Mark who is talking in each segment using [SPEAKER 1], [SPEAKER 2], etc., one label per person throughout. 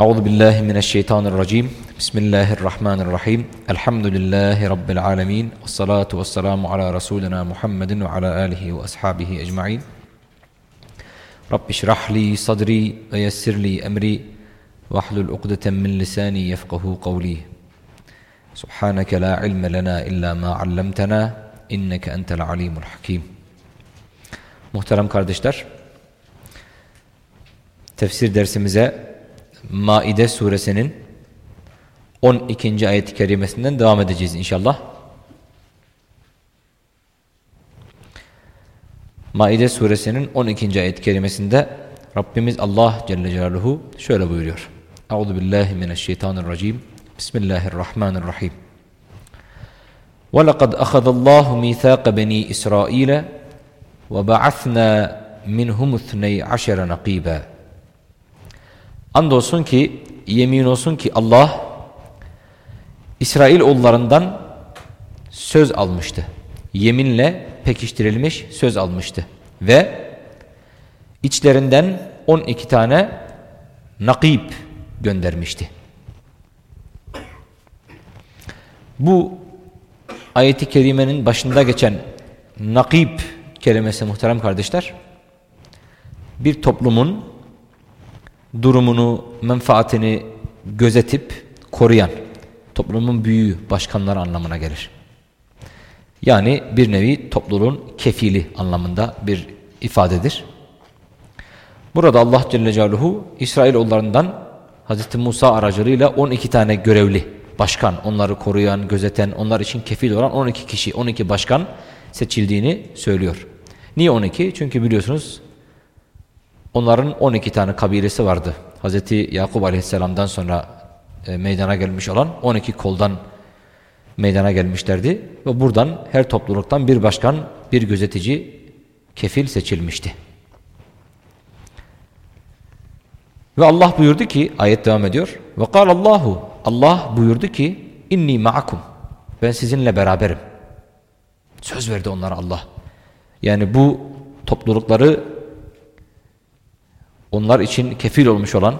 [SPEAKER 1] أعوذ بالله من الشيطان الرجيم. بسم الله الرحمن الرحيم. الحمد لله رب العالمين والصلاة والسلام على رسولنا محمد وعلى آله وأصحابه أجمعين. رب اشرح لي صدري ويسر لي أمري واحلل عقدة من لساني يفقه قولي. سبحانك لا علم لنا إلا ما علمتنا إنك أنت العليم الحكيم. Muhterem kardeşler, tefsir dersimize Maide suresinin 12. ayet-i kerimesinden devam edeceğiz inşallah. Maide suresinin 12. ayet-i kerimesinde Rabbimiz Allah Celle Celaluhu şöyle buyuruyor. Euzu billahi mineşşeytanirracim. Bismillahirrahmanirrahim. وَلَقَدْ أَخَذَ اللّٰهُ مِيثَاقَ بَن۪ي إِسْرَائِيلَ وَبَعَثْنَا مِنْهُمُ اثْنَيْ عَشَرَ نَقِيبًا Andolsun ki, yemin olsun ki Allah İsrail oğullarından söz almıştı. Yeminle pekiştirilmiş söz almıştı. Ve içlerinden 12 tane nakib göndermişti. Bu ayeti kerimenin başında geçen nakib kelimesi muhterem kardeşler bir toplumun durumunu, menfaatini gözetip koruyan toplumun büyüğü, başkanları anlamına gelir. Yani bir nevi topluluğun kefili anlamında bir ifadedir. Burada Allah Celle Celaluhu İsrailoğullarından Hz. Musa aracılığıyla 12 tane görevli başkan, onları koruyan, gözeten, onlar için kefil olan 12 kişi, 12 başkan seçildiğini söylüyor. Niye 12? Çünkü biliyorsunuz onların 12 tane kabilesi vardı. Hz. Yakup Aleyhisselam'dan sonra e, meydana gelmiş olan 12 koldan meydana gelmişlerdi. Ve buradan her topluluktan bir başkan, bir gözetici kefil seçilmişti. Ve Allah buyurdu ki, ayet devam ediyor. Ve Allahu Allah buyurdu ki, inni ma'akum. Ben sizinle beraberim. Söz verdi onlara Allah. Yani bu toplulukları onlar için kefil olmuş olan,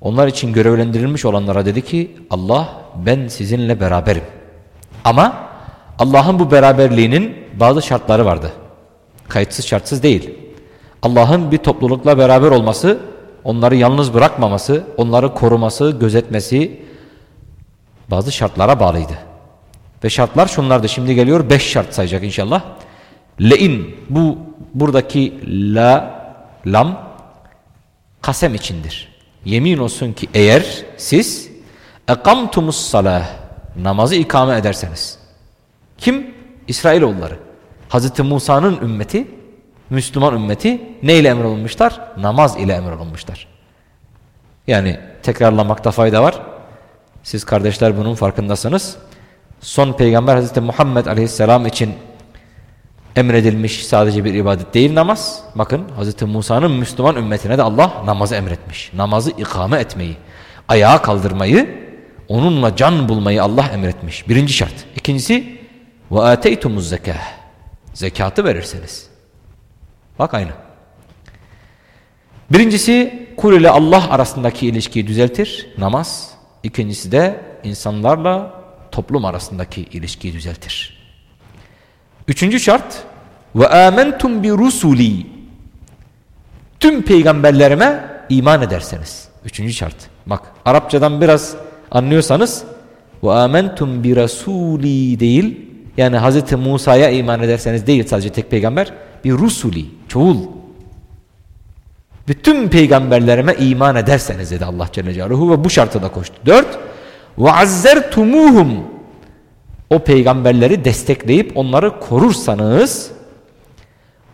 [SPEAKER 1] onlar için görevlendirilmiş olanlara dedi ki Allah ben sizinle beraberim. Ama Allah'ın bu beraberliğinin bazı şartları vardı. Kayıtsız şartsız değil. Allah'ın bir toplulukla beraber olması, onları yalnız bırakmaması, onları koruması, gözetmesi bazı şartlara bağlıydı. Ve şartlar şunlardı. Şimdi geliyor beş şart sayacak inşallah. Le'in bu buradaki la lam kasem içindir. Yemin olsun ki eğer siz ekamtumus salah namazı ikame ederseniz. Kim? İsrailoğulları. Hazreti Musa'nın ümmeti, Müslüman ümmeti ne ile emrolunmuşlar? Namaz ile emrolunmuşlar. Yani tekrarlamakta fayda var. Siz kardeşler bunun farkındasınız. Son peygamber Hazreti Muhammed Aleyhisselam için emredilmiş sadece bir ibadet değil namaz. Bakın Hz. Musa'nın Müslüman ümmetine de Allah namazı emretmiş. Namazı ikame etmeyi, ayağa kaldırmayı, onunla can bulmayı Allah emretmiş. Birinci şart. İkincisi ve ateytumuz zekah. Zekatı verirseniz. Bak aynı. Birincisi kul ile Allah arasındaki ilişkiyi düzeltir. Namaz. İkincisi de insanlarla toplum arasındaki ilişkiyi düzeltir. Üçüncü şart ve amentum bi rusuli tüm peygamberlerime iman ederseniz. Üçüncü şart. Bak Arapçadan biraz anlıyorsanız ve amentum bi rasuli değil yani Hz. Musa'ya iman ederseniz değil sadece tek peygamber bir rusuli çoğul bütün peygamberlerime iman ederseniz dedi Allah Celle Celaluhu ve bu şartı da koştu. Dört ve azzertumuhum o peygamberleri destekleyip onları korursanız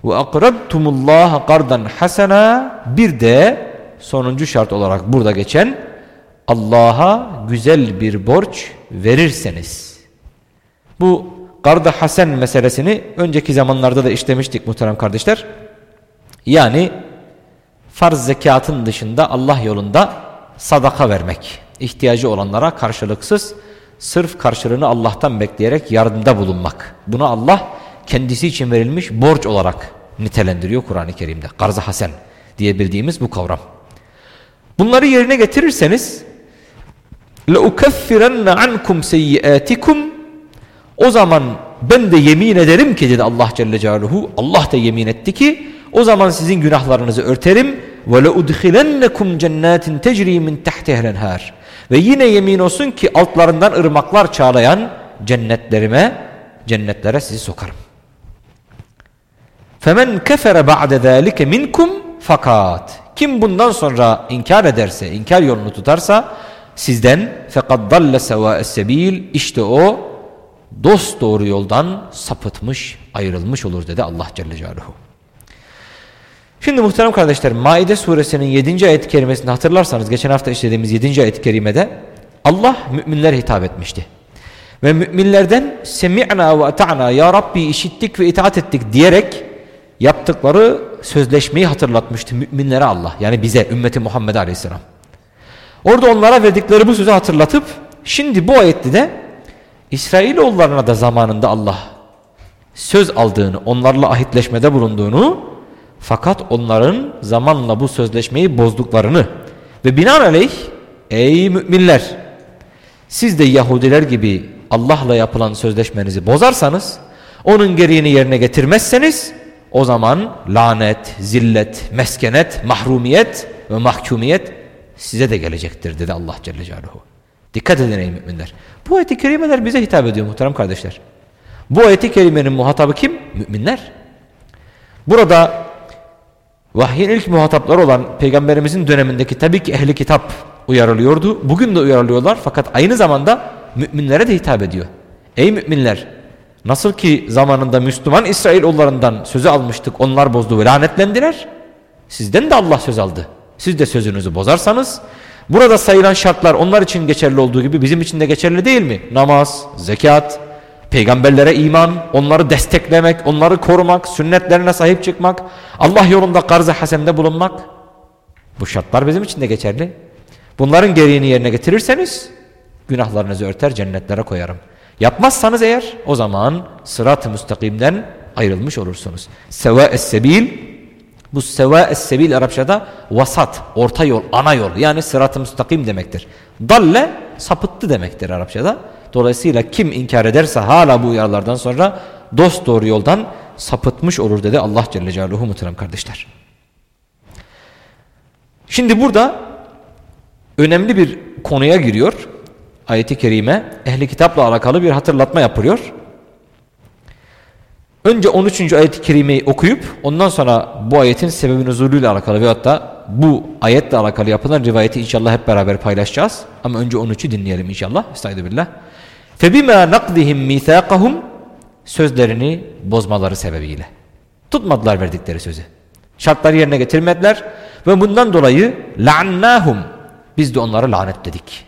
[SPEAKER 1] ve akrabtumullaha kardan hasena bir de sonuncu şart olarak burada geçen Allah'a güzel bir borç verirseniz. Bu garda hasen meselesini önceki zamanlarda da işlemiştik muhterem kardeşler. Yani farz zekatın dışında Allah yolunda sadaka vermek. ihtiyacı olanlara karşılıksız sırf karşılığını Allah'tan bekleyerek yardımda bulunmak. Bunu Allah kendisi için verilmiş borç olarak nitelendiriyor Kur'an-ı Kerim'de. Garz-ı hasen diye bildiğimiz bu kavram. Bunları yerine getirirseniz لَاُكَفِّرَنَّ عَنْكُمْ سَيِّئَاتِكُمْ O zaman ben de yemin ederim ki dedi Allah Celle Celaluhu. Allah da yemin etti ki o zaman sizin günahlarınızı örterim. وَلَاُدْخِلَنَّكُمْ جَنَّاتٍ تَجْرِي مِنْ تَحْتِهَا الْاَنْهَارِ Ve yine yemin olsun ki altlarından ırmaklar çağlayan cennetlerime, cennetlere sizi sokarım. Femen kefere ba'de zâlike minkum fakat kim bundan sonra inkar ederse, inkar yolunu tutarsa sizden fekad dalle sevâes sebil işte o dost doğru yoldan sapıtmış, ayrılmış olur dedi Allah Celle Celaluhu. Şimdi muhterem kardeşler Maide suresinin 7. ayet-i kerimesini hatırlarsanız geçen hafta işlediğimiz 7. ayet-i kerimede Allah müminlere hitap etmişti. Ve müminlerden semi'na ve ata'na ya Rabbi işittik ve itaat ettik diyerek yaptıkları sözleşmeyi hatırlatmıştı müminlere Allah. Yani bize ümmeti Muhammed Aleyhisselam. Orada onlara verdikleri bu sözü hatırlatıp şimdi bu ayette de İsrailoğullarına da zamanında Allah söz aldığını, onlarla ahitleşmede bulunduğunu fakat onların zamanla bu sözleşmeyi bozduklarını ve binaenaleyh ey müminler siz de Yahudiler gibi Allah'la yapılan sözleşmenizi bozarsanız onun gereğini yerine getirmezseniz o zaman lanet, zillet, meskenet, mahrumiyet ve mahkumiyet size de gelecektir dedi Allah Celle Celaluhu. Dikkat edin ey müminler. Bu ayet-i kerimeler bize hitap ediyor muhterem kardeşler. Bu ayet-i kerimenin muhatabı kim? Müminler. Burada vahyin ilk muhatapları olan peygamberimizin dönemindeki tabii ki ehli kitap uyarılıyordu. Bugün de uyarılıyorlar fakat aynı zamanda müminlere de hitap ediyor. Ey müminler nasıl ki zamanında Müslüman İsrailoğullarından sözü almıştık onlar bozdu ve lanetlendiler. Sizden de Allah söz aldı. Siz de sözünüzü bozarsanız burada sayılan şartlar onlar için geçerli olduğu gibi bizim için de geçerli değil mi? Namaz, zekat, peygamberlere iman, onları desteklemek, onları korumak, sünnetlerine sahip çıkmak, Allah yolunda karz-ı hasemde bulunmak. Bu şartlar bizim için de geçerli. Bunların gereğini yerine getirirseniz günahlarınızı örter cennetlere koyarım. Yapmazsanız eğer o zaman sırat-ı müstakimden ayrılmış olursunuz. Seva-es sebil bu seva-es sebil Arapçada vasat, orta yol, ana yol yani sırat-ı müstakim demektir. Dalle sapıttı demektir Arapçada. Dolayısıyla kim inkar ederse hala bu uyarılardan sonra dost doğru yoldan sapıtmış olur dedi Allah Celle Celaluhu muhterem kardeşler. Şimdi burada önemli bir konuya giriyor ayeti kerime ehli kitapla alakalı bir hatırlatma yapılıyor. Önce 13. ayet-i kerimeyi okuyup ondan sonra bu ayetin sebebi nuzulüyle alakalı veyahut da bu ayetle alakalı yapılan rivayeti inşallah hep beraber paylaşacağız. Ama önce 13'ü dinleyelim inşallah. Estaizu billah. فَبِمَا نَقْدِهِمْ مِيثَاقَهُمْ Sözlerini bozmaları sebebiyle. Tutmadılar verdikleri sözü. Şartları yerine getirmediler ve bundan dolayı لَعَنَّاهُمْ Biz de onları lanetledik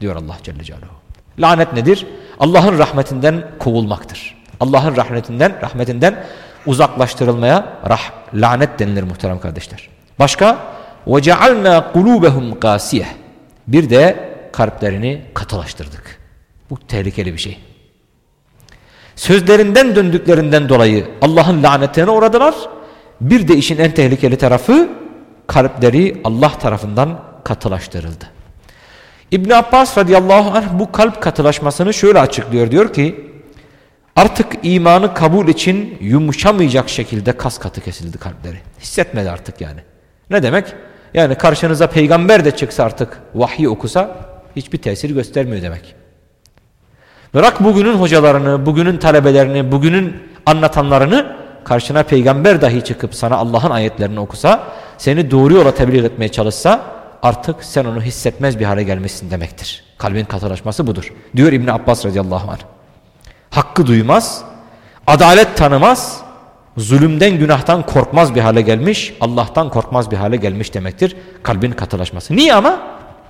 [SPEAKER 1] diyor Allah Celle Celaluhu. Lanet nedir? Allah'ın rahmetinden kovulmaktır. Allah'ın rahmetinden rahmetinden uzaklaştırılmaya rah, lanet denilir muhterem kardeşler. Başka وَجَعَلْنَا قُلُوبَهُمْ قَاسِيَةً Bir de kalplerini katılaştırdık. Bu tehlikeli bir şey. Sözlerinden döndüklerinden dolayı Allah'ın lanetine uğradılar. Bir de işin en tehlikeli tarafı kalpleri Allah tarafından katılaştırıldı. İbn Abbas radıyallahu anh bu kalp katılaşmasını şöyle açıklıyor. Diyor ki artık imanı kabul için yumuşamayacak şekilde kas katı kesildi kalpleri. Hissetmedi artık yani. Ne demek? Yani karşınıza peygamber de çıksa artık vahyi okusa hiçbir tesir göstermiyor demek. Bırak bugünün hocalarını, bugünün talebelerini, bugünün anlatanlarını karşına peygamber dahi çıkıp sana Allah'ın ayetlerini okusa, seni doğru yola tebliğ etmeye çalışsa artık sen onu hissetmez bir hale gelmesin demektir. Kalbin katılaşması budur. Diyor İbni Abbas radıyallahu anh. Hakkı duymaz, adalet tanımaz, zulümden günahtan korkmaz bir hale gelmiş Allah'tan korkmaz bir hale gelmiş demektir kalbin katılaşması. Niye ama?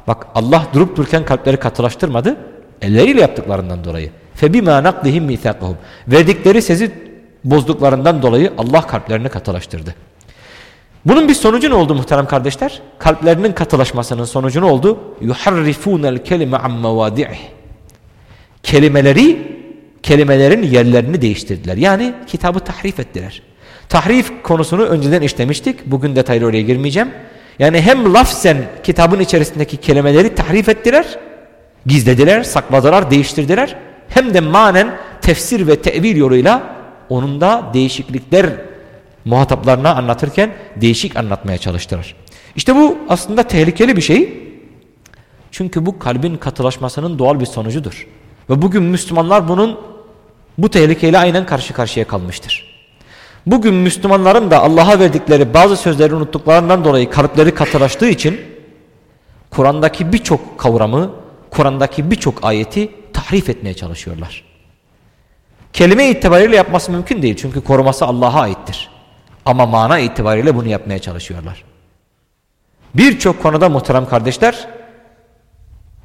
[SPEAKER 1] Bak Allah durup dururken kalpleri katılaştırmadı elleriyle yaptıklarından dolayı. Febima naklihim mithaqahum. Verdikleri sözü bozduklarından dolayı Allah kalplerini katılaştırdı. Bunun bir sonucu ne oldu muhterem kardeşler? Kalplerinin katılaşmasının sonucu ne oldu? Yuharrifunel kelime amma vadi'ih kelimeleri kelimelerin yerlerini değiştirdiler. Yani kitabı tahrif ettiler. Tahrif konusunu önceden işlemiştik. Bugün detaylı oraya girmeyeceğim. Yani hem lafzen kitabın içerisindeki kelimeleri tahrif ettiler, gizlediler, sakladılar, değiştirdiler. Hem de manen tefsir ve tevil yoluyla onun da değişiklikler muhataplarına anlatırken değişik anlatmaya çalıştılar. İşte bu aslında tehlikeli bir şey. Çünkü bu kalbin katılaşmasının doğal bir sonucudur. Ve bugün Müslümanlar bunun bu tehlikeyle aynen karşı karşıya kalmıştır. Bugün Müslümanların da Allah'a verdikleri bazı sözleri unuttuklarından dolayı kalpleri katılaştığı için Kur'an'daki birçok kavramı, Kur'an'daki birçok ayeti tahrif etmeye çalışıyorlar. Kelime itibariyle yapması mümkün değil çünkü koruması Allah'a aittir. Ama mana itibariyle bunu yapmaya çalışıyorlar. Birçok konuda muhterem kardeşler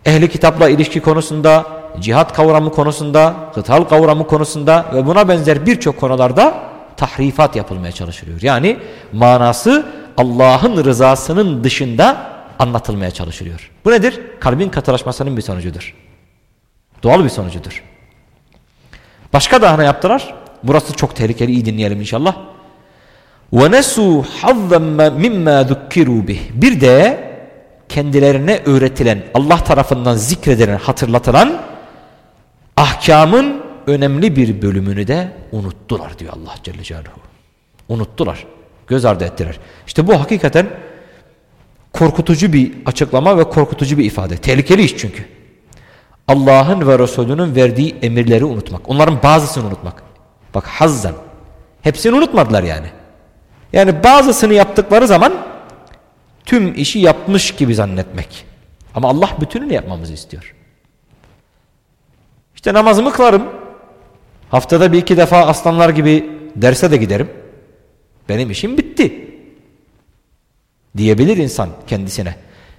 [SPEAKER 1] ehli kitapla ilişki konusunda, cihat kavramı konusunda, kıtal kavramı konusunda ve buna benzer birçok konularda tahrifat yapılmaya çalışılıyor. Yani manası Allah'ın rızasının dışında anlatılmaya çalışılıyor. Bu nedir? Kalbin katılaşmasının bir sonucudur. Doğal bir sonucudur. Başka daha ne yaptılar? Burası çok tehlikeli iyi dinleyelim inşallah. وَنَسُوا حَظًّا مِمَّا ذُكِّرُوا بِهِ Bir de kendilerine öğretilen, Allah tarafından zikredilen, hatırlatılan ahkamın önemli bir bölümünü de unuttular diyor Allah Celle Celaluhu. Unuttular. Göz ardı ettiler. İşte bu hakikaten korkutucu bir açıklama ve korkutucu bir ifade. Tehlikeli iş çünkü. Allah'ın ve Resulünün verdiği emirleri unutmak. Onların bazısını unutmak. Bak hazzan. Hepsini unutmadılar yani. Yani bazısını yaptıkları zaman tüm işi yapmış gibi zannetmek. Ama Allah bütününü yapmamızı istiyor. İşte namazımı kılarım. Haftada bir iki defa aslanlar gibi derse de giderim. Benim işim bitti. Diyebilir insan kendisine.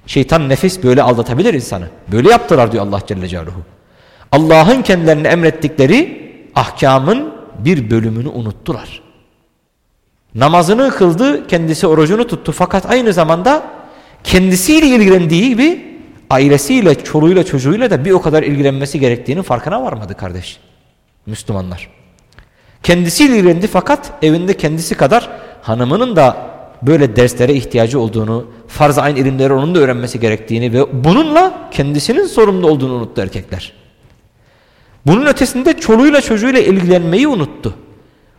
[SPEAKER 1] Şeytan nefis böyle aldatabilir insanı. Böyle yaptılar diyor Allah Celle Celaluhu. Allah'ın kendilerine emrettikleri ahkamın bir bölümünü unuttular. Namazını kıldı, kendisi orucunu tuttu fakat aynı zamanda kendisiyle ilgilendiği gibi ailesiyle, çoluğuyla, çocuğuyla da bir o kadar ilgilenmesi gerektiğini farkına varmadı kardeş. Müslümanlar. Kendisiyle ilgilendi fakat evinde kendisi kadar hanımının da böyle derslere ihtiyacı olduğunu, farz-ı ayn ilimleri onun da öğrenmesi gerektiğini ve bununla kendisinin sorumlu olduğunu unuttu erkekler. Bunun ötesinde çoluğuyla çocuğuyla ilgilenmeyi unuttu.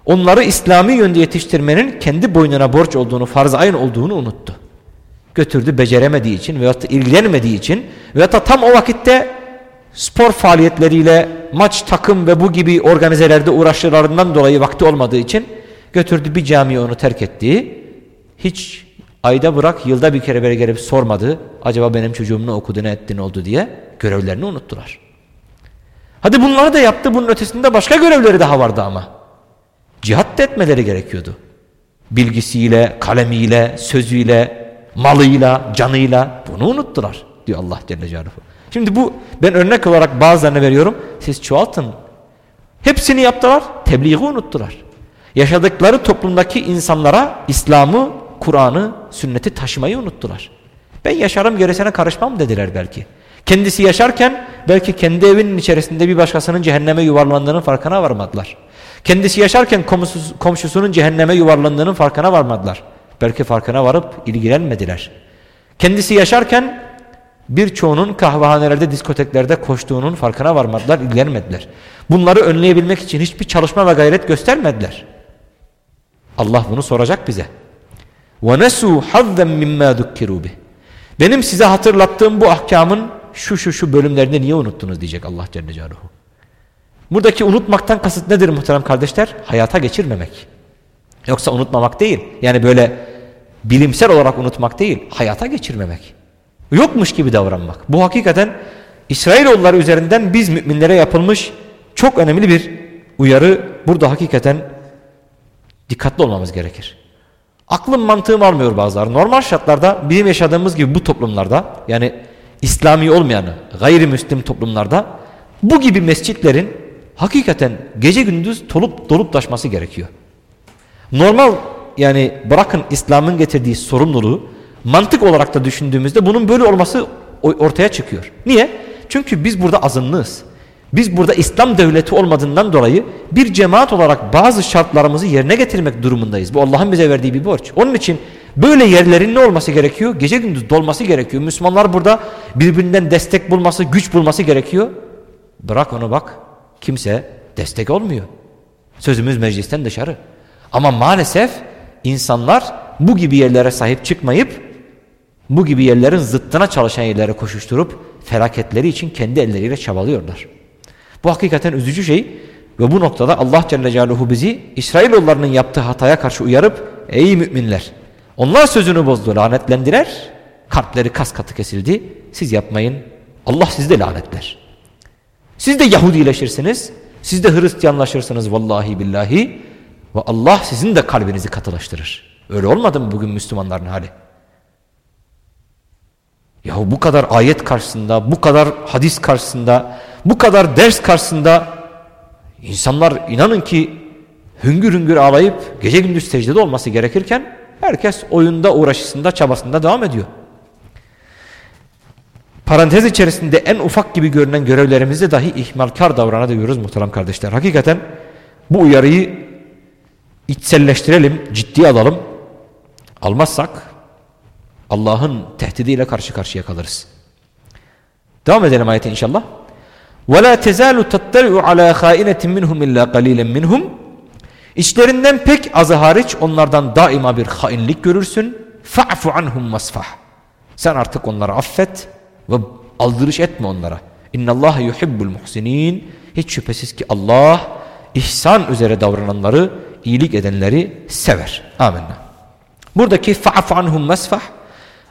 [SPEAKER 1] Onları İslami yönde yetiştirmenin kendi boynuna borç olduğunu, farz-ı ayn olduğunu unuttu. Götürdü beceremediği için veyahut da ilgilenmediği için veyahut da tam o vakitte spor faaliyetleriyle maç, takım ve bu gibi organizelerde uğraşlarından dolayı vakti olmadığı için götürdü bir camiye onu terk ettiği hiç ayda bırak yılda bir kere böyle gelip sormadı acaba benim çocuğum ne okudu ne etti ne oldu diye görevlerini unuttular. Hadi bunları da yaptı bunun ötesinde başka görevleri daha vardı ama. Cihat da etmeleri gerekiyordu. Bilgisiyle, kalemiyle, sözüyle, malıyla, canıyla bunu unuttular diyor Allah Celle Celaluhu. Şimdi bu ben örnek olarak bazılarına veriyorum. Siz çoğaltın. Hepsini yaptılar. Tebliği unuttular. Yaşadıkları toplumdaki insanlara İslam'ı, Kur'an'ı, sünneti taşımayı unuttular. Ben yaşarım gerisine karışmam dediler belki. Kendisi yaşarken belki kendi evinin içerisinde bir başkasının cehenneme yuvarlandığının farkına varmadılar. Kendisi yaşarken komşusunun cehenneme yuvarlandığının farkına varmadılar. Belki farkına varıp ilgilenmediler. Kendisi yaşarken birçoğunun kahvehanelerde, diskoteklerde koştuğunun farkına varmadılar, ilgilenmediler. Bunları önleyebilmek için hiçbir çalışma ve gayret göstermediler. Allah bunu soracak bize. وَنَسُوا حَظًّا مِمَّا ذُكِّرُوا بِهِ Benim size hatırlattığım bu ahkamın şu şu şu bölümlerini niye unuttunuz diyecek Allah Celle Celaluhu. Buradaki unutmaktan kasıt nedir muhterem kardeşler? Hayata geçirmemek. Yoksa unutmamak değil. Yani böyle bilimsel olarak unutmak değil. Hayata geçirmemek. Yokmuş gibi davranmak. Bu hakikaten İsrailoğulları üzerinden biz müminlere yapılmış çok önemli bir uyarı. Burada hakikaten dikkatli olmamız gerekir. Aklım mantığım almıyor bazıları. Normal şartlarda bizim yaşadığımız gibi bu toplumlarda yani İslami olmayan gayrimüslim toplumlarda bu gibi mescitlerin hakikaten gece gündüz dolup dolup taşması gerekiyor. Normal yani bırakın İslam'ın getirdiği sorumluluğu mantık olarak da düşündüğümüzde bunun böyle olması ortaya çıkıyor. Niye? Çünkü biz burada azınlığız. Biz burada İslam devleti olmadığından dolayı bir cemaat olarak bazı şartlarımızı yerine getirmek durumundayız. Bu Allah'ın bize verdiği bir borç. Onun için Böyle yerlerin ne olması gerekiyor? Gece gündüz dolması gerekiyor. Müslümanlar burada birbirinden destek bulması, güç bulması gerekiyor. Bırak onu bak. Kimse destek olmuyor. Sözümüz meclisten dışarı. Ama maalesef insanlar bu gibi yerlere sahip çıkmayıp bu gibi yerlerin zıttına çalışan yerlere koşuşturup felaketleri için kendi elleriyle çabalıyorlar. Bu hakikaten üzücü şey ve bu noktada Allah Celle Celaluhu bizi İsrailoğullarının yaptığı hataya karşı uyarıp ey müminler onlar sözünü bozdu lanetlendiler kalpleri kas katı kesildi siz yapmayın Allah sizi de lanetler. Siz de Yahudileşirsiniz siz de Hristiyanlaşırsınız vallahi billahi ve Allah sizin de kalbinizi katılaştırır. Öyle olmadı mı bugün Müslümanların hali? Yahu bu kadar ayet karşısında, bu kadar hadis karşısında, bu kadar ders karşısında insanlar inanın ki hüngür hüngür ağlayıp gece gündüz secdede olması gerekirken herkes oyunda uğraşısında çabasında devam ediyor. Parantez içerisinde en ufak gibi görünen görevlerimizde dahi ihmalkar davranabiliyoruz muhterem kardeşler. Hakikaten bu uyarıyı içselleştirelim, ciddiye alalım. Almazsak Allah'ın tehdidiyle karşı karşıya kalırız. Devam edelim ayete inşallah. وَلَا تَزَالُ تَتَّلِعُ عَلَى خَائِنَةٍ مِّنْهُمْ اِلَّا قَلِيلًا مِّنْهُمْ İçlerinden pek azı hariç onlardan daima bir hainlik görürsün. فَعْفُ عَنْهُمْ مَصْفَحْ Sen artık onları affet ve aldırış etme onlara. اِنَّ اللّٰهَ يُحِبُّ الْمُحْسِنِينَ Hiç şüphesiz ki Allah ihsan üzere davrananları, iyilik edenleri sever. Amenna. Buradaki fa'fu anhum mesfah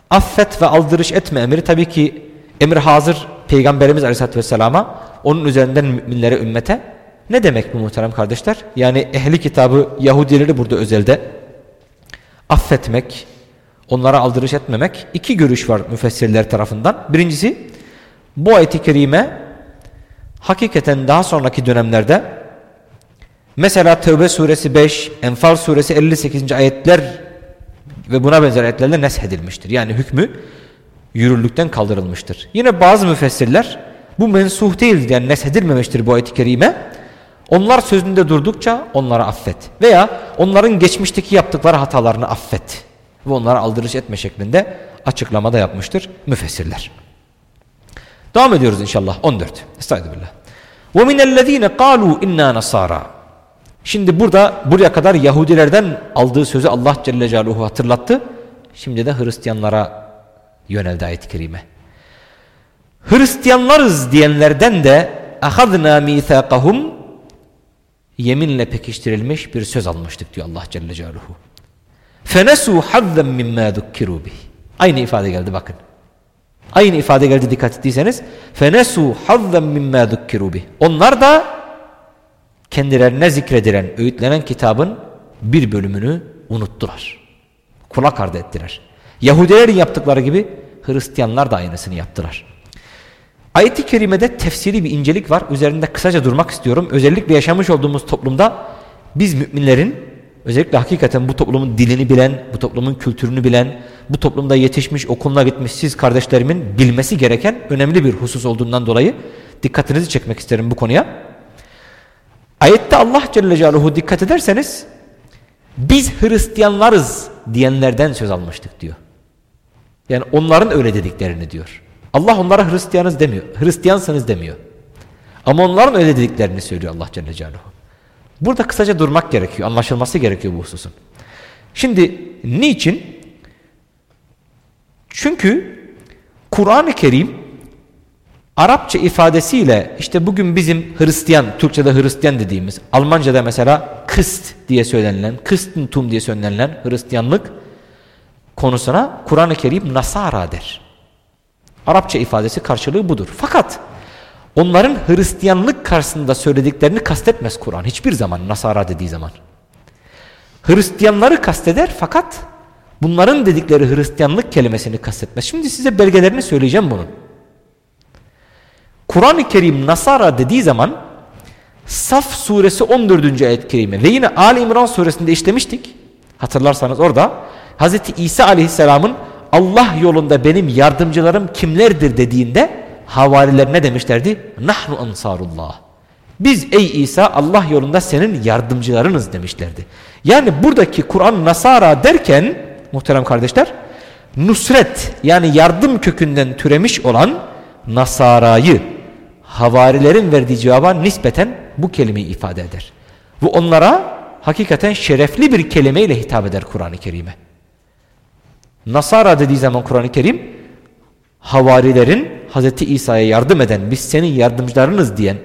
[SPEAKER 1] affet ve aldırış etme emri tabii ki emir hazır Peygamberimiz Aleyhisselatü Vesselam'a onun üzerinden müminlere ümmete ne demek bu muhterem kardeşler? Yani ehli kitabı Yahudileri burada özelde affetmek, onlara aldırış etmemek iki görüş var müfessirler tarafından. Birincisi bu ayet-i kerime hakikaten daha sonraki dönemlerde mesela Tevbe suresi 5, Enfal suresi 58. ayetler ve buna benzer ayetlerle neshedilmiştir. Yani hükmü yürürlükten kaldırılmıştır. Yine bazı müfessirler bu mensuh değildir yani neshedilmemiştir bu ayet-i kerime. Onlar sözünde durdukça onları affet. Veya onların geçmişteki yaptıkları hatalarını affet. Ve onlara aldırış etme şeklinde açıklamada yapmıştır müfessirler. Devam ediyoruz inşallah 14. Estağfirullah. وَمِنَ الَّذ۪ينَ قَالُوا اِنَّا نَصَارًا Şimdi burada buraya kadar Yahudilerden aldığı sözü Allah Celle Celaluhu hatırlattı. Şimdi de Hristiyanlara yöneldi ayet-i kerime. Hristiyanlarız diyenlerden de ahadna mithaqahum yeminle pekiştirilmiş bir söz almıştık diyor Allah Celle Celaluhu. Fenesu hadden mimma dukkiru. Aynı ifade geldi bakın. Aynı ifade geldi dikkat ettiyseniz. Fenesu hadden mimma dukkiru bih. Onlar da kendilerine zikredilen, öğütlenen kitabın bir bölümünü unuttular. Kulak ardı ettiler. Yahudilerin yaptıkları gibi Hristiyanlar da aynısını yaptılar. Ayet-i kerimede tefsiri bir incelik var. Üzerinde kısaca durmak istiyorum. Özellikle yaşamış olduğumuz toplumda biz müminlerin özellikle hakikaten bu toplumun dilini bilen, bu toplumun kültürünü bilen, bu toplumda yetişmiş, okuluna gitmiş siz kardeşlerimin bilmesi gereken önemli bir husus olduğundan dolayı dikkatinizi çekmek isterim bu konuya. Ayette Allah Celle Celaluhu dikkat ederseniz biz Hristiyanlarız diyenlerden söz almıştık diyor. Yani onların öyle dediklerini diyor. Allah onlara Hristiyanız demiyor. Hristiyansınız demiyor. Ama onların öyle dediklerini söylüyor Allah Celle Celaluhu. Burada kısaca durmak gerekiyor. Anlaşılması gerekiyor bu hususun. Şimdi niçin? Çünkü Kur'an-ı Kerim Arapça ifadesiyle işte bugün bizim Hristiyan, Türkçe'de Hristiyan dediğimiz, Almanca'da mesela Kıst diye söylenilen, Kıstentum diye söylenilen Hristiyanlık konusuna Kur'an-ı Kerim Nasara der. Arapça ifadesi karşılığı budur. Fakat onların Hristiyanlık karşısında söylediklerini kastetmez Kur'an. Hiçbir zaman Nasara dediği zaman. Hristiyanları kasteder fakat bunların dedikleri Hristiyanlık kelimesini kastetmez. Şimdi size belgelerini söyleyeceğim bunun. Kur'an-ı Kerim Nasara dediği zaman Saf suresi 14. ayet-i kerime ve yine Ali İmran suresinde işlemiştik. Hatırlarsanız orada Hz. İsa aleyhisselamın Allah yolunda benim yardımcılarım kimlerdir dediğinde havariler ne demişlerdi? Nahnu ansarullah. Biz ey İsa Allah yolunda senin yardımcılarınız demişlerdi. Yani buradaki Kur'an Nasara derken muhterem kardeşler nusret yani yardım kökünden türemiş olan Nasara'yı havarilerin verdiği cevaba nispeten bu kelimeyi ifade eder. Bu onlara hakikaten şerefli bir kelimeyle hitap eder Kur'an-ı Kerim'e. Nasara dediği zaman Kur'an-ı Kerim havarilerin Hz. İsa'ya yardım eden biz senin yardımcılarınız diyen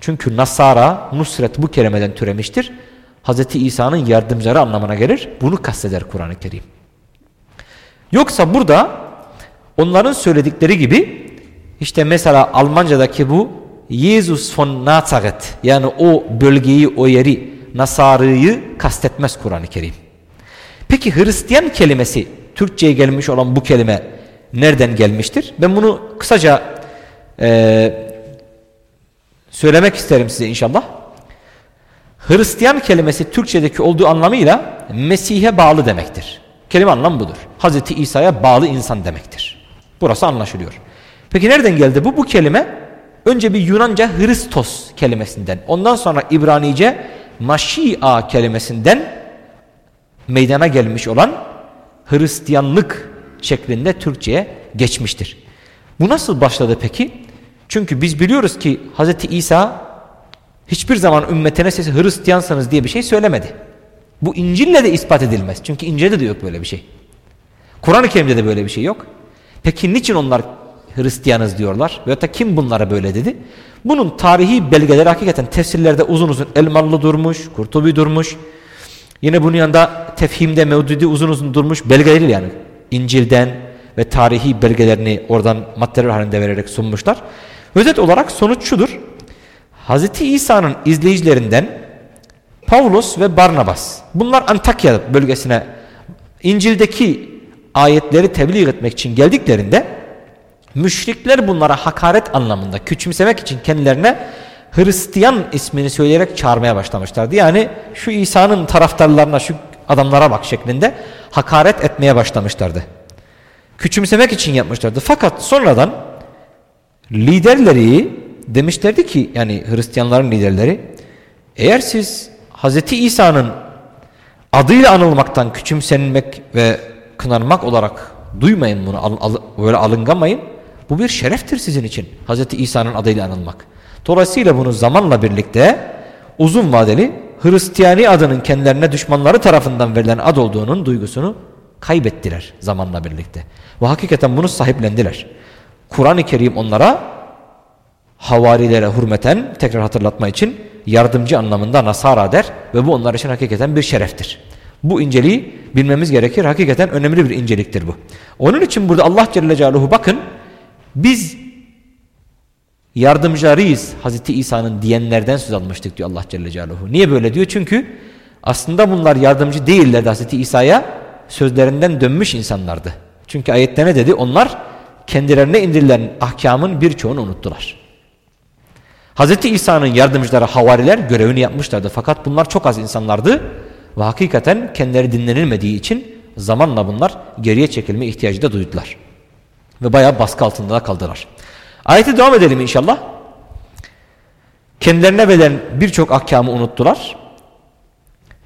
[SPEAKER 1] çünkü Nasara nusret bu kelimeden türemiştir. Hz. İsa'nın yardımcıları anlamına gelir. Bunu kasteder Kur'an-ı Kerim. Yoksa burada onların söyledikleri gibi işte mesela Almanca'daki bu Jesus von Nazareth yani o bölgeyi o yeri Nasarı'yı kastetmez Kur'an-ı Kerim. Peki Hristiyan kelimesi Türkçe'ye gelmiş olan bu kelime nereden gelmiştir? Ben bunu kısaca e, söylemek isterim size inşallah. Hristiyan kelimesi Türkçedeki olduğu anlamıyla Mesih'e bağlı demektir. Kelime anlam budur. Hazreti İsa'ya bağlı insan demektir. Burası anlaşılıyor. Peki nereden geldi bu? Bu kelime önce bir Yunanca Hristos kelimesinden ondan sonra İbranice Maşia kelimesinden meydana gelmiş olan Hristiyanlık şeklinde Türkçe'ye geçmiştir. Bu nasıl başladı peki? Çünkü biz biliyoruz ki Hz. İsa hiçbir zaman ümmetine siz Hristiyansanız diye bir şey söylemedi. Bu İncil'le de ispat edilmez. Çünkü İncil'de de yok böyle bir şey. Kur'an-ı Kerim'de de böyle bir şey yok. Peki niçin onlar Hristiyanız diyorlar? Veyahut da kim bunlara böyle dedi? Bunun tarihi belgeleri hakikaten tefsirlerde uzun uzun Elmalı durmuş, Kurtubi durmuş. Yine bunun yanında tefhimde Mevdudi uzun uzun durmuş belgeleri yani. İncil'den ve tarihi belgelerini oradan maddeler halinde vererek sunmuşlar. Özet olarak sonuç şudur. Hz. İsa'nın izleyicilerinden Pavlus ve Barnabas bunlar Antakya bölgesine İncil'deki ayetleri tebliğ etmek için geldiklerinde müşrikler bunlara hakaret anlamında küçümsemek için kendilerine Hristiyan ismini söyleyerek çağırmaya başlamışlardı. Yani şu İsa'nın taraftarlarına şu adamlara bak şeklinde hakaret etmeye başlamışlardı. Küçümsemek için yapmışlardı. Fakat sonradan liderleri demişlerdi ki yani Hristiyanların liderleri eğer siz Hz. İsa'nın adıyla anılmaktan küçümsenmek ve kınanmak olarak duymayın bunu böyle alıngamayın. Bu bir şereftir sizin için Hz. İsa'nın adıyla anılmak. Dolayısıyla bunu zamanla birlikte uzun vadeli Hristiyani adının kendilerine düşmanları tarafından verilen ad olduğunun duygusunu kaybettiler zamanla birlikte. Ve hakikaten bunu sahiplendiler. Kur'an-ı Kerim onlara havarilere hürmeten tekrar hatırlatma için yardımcı anlamında Nasara der ve bu onlar için hakikaten bir şereftir. Bu inceliği bilmemiz gerekir. Hakikaten önemli bir inceliktir bu. Onun için burada Allah Celle Celaluhu bakın biz yardımcılarıyız Hazreti İsa'nın diyenlerden söz almıştık diyor Allah Celle Celaluhu. Niye böyle diyor? Çünkü aslında bunlar yardımcı değillerdi Hazreti İsa'ya sözlerinden dönmüş insanlardı. Çünkü ayette ne dedi? Onlar kendilerine indirilen ahkamın birçoğunu unuttular. Hz. İsa'nın yardımcıları havariler görevini yapmışlardı. Fakat bunlar çok az insanlardı. Ve hakikaten kendileri dinlenilmediği için zamanla bunlar geriye çekilme ihtiyacı da duydular. Ve bayağı baskı altında da kaldılar. Ayeti devam edelim inşallah. Kendilerine verilen birçok ahkamı unuttular.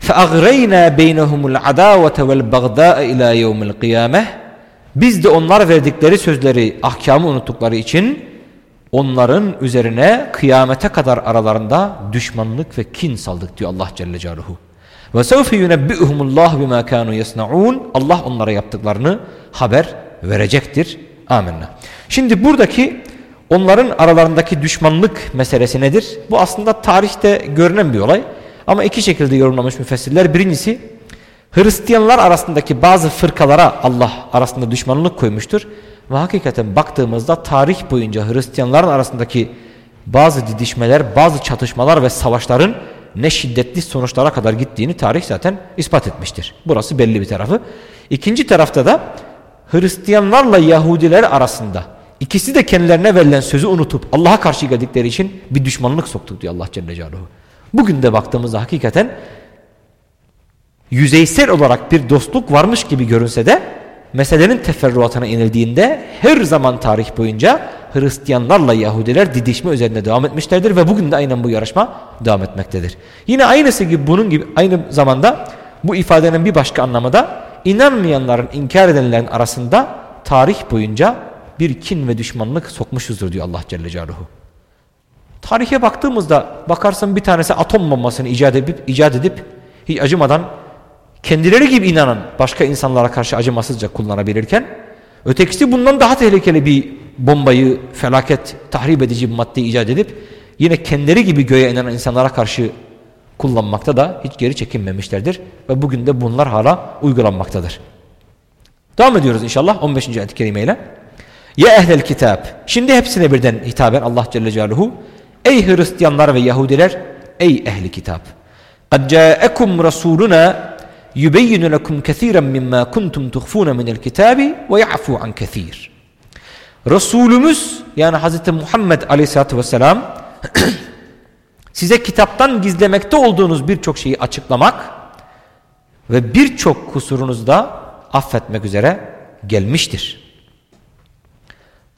[SPEAKER 1] فَاَغْرَيْنَا بَيْنَهُمُ الْعَدَاوَةَ وَالْبَغْدَاءَ اِلَى يَوْمِ الْقِيَامَةِ Biz de onlar verdikleri sözleri, ahkamı unuttukları için onların üzerine kıyamete kadar aralarında düşmanlık ve kin saldık diyor Allah Celle Celaluhu. Ve sevfe yunebbi'uhumullah bima kanu yesnaun. Allah onlara yaptıklarını haber verecektir. Amenna. Şimdi buradaki onların aralarındaki düşmanlık meselesi nedir? Bu aslında tarihte görünen bir olay. Ama iki şekilde yorumlamış müfessirler. Birincisi Hristiyanlar arasındaki bazı fırkalara Allah arasında düşmanlık koymuştur. Ve hakikaten baktığımızda tarih boyunca Hristiyanların arasındaki bazı didişmeler, bazı çatışmalar ve savaşların ne şiddetli sonuçlara kadar gittiğini tarih zaten ispat etmiştir. Burası belli bir tarafı. İkinci tarafta da Hristiyanlarla Yahudiler arasında ikisi de kendilerine verilen sözü unutup Allah'a karşı geldikleri için bir düşmanlık soktuk diyor Allah Celle Celaluhu. Bugün de baktığımızda hakikaten yüzeysel olarak bir dostluk varmış gibi görünse de meselenin teferruatına inildiğinde her zaman tarih boyunca Hristiyanlarla Yahudiler didişme üzerinde devam etmişlerdir ve bugün de aynen bu yarışma devam etmektedir. Yine aynısı gibi bunun gibi aynı zamanda bu ifadenin bir başka anlamı da inanmayanların, inkar edenlerin arasında tarih boyunca bir kin ve düşmanlık sokmuşuzdur diyor Allah Celle Celaluhu. Tarihe baktığımızda bakarsın bir tanesi atom bombasını icat edip, icat edip hiç acımadan kendileri gibi inanan başka insanlara karşı acımasızca kullanabilirken ötekisi bundan daha tehlikeli bir bombayı felaket tahrip edici bir madde icat edip yine kendileri gibi göğe inanan insanlara karşı kullanmakta da hiç geri çekinmemişlerdir ve bugün de bunlar hala uygulanmaktadır. Devam ediyoruz inşallah 15. ayet-i kerime ile. Ya ehlel kitap. Şimdi hepsine birden hitaben Allah Celle Celaluhu. Ey Hristiyanlar ve Yahudiler. Ey ehli kitap. قَدْ جَاءَكُمْ رَسُولُنَا يُبَيِّنُ لَكُمْ كَثِيرًا مِمَّا كُنْتُمْ تُخْفُونَ مِنَ الْكِتَابِ وَيَعْفُوا عَنْ كَثِيرٍ Resulümüz yani Hz. Muhammed Aleyhisselatü Vesselam size kitaptan gizlemekte olduğunuz birçok şeyi açıklamak ve birçok kusurunuzu da affetmek üzere gelmiştir.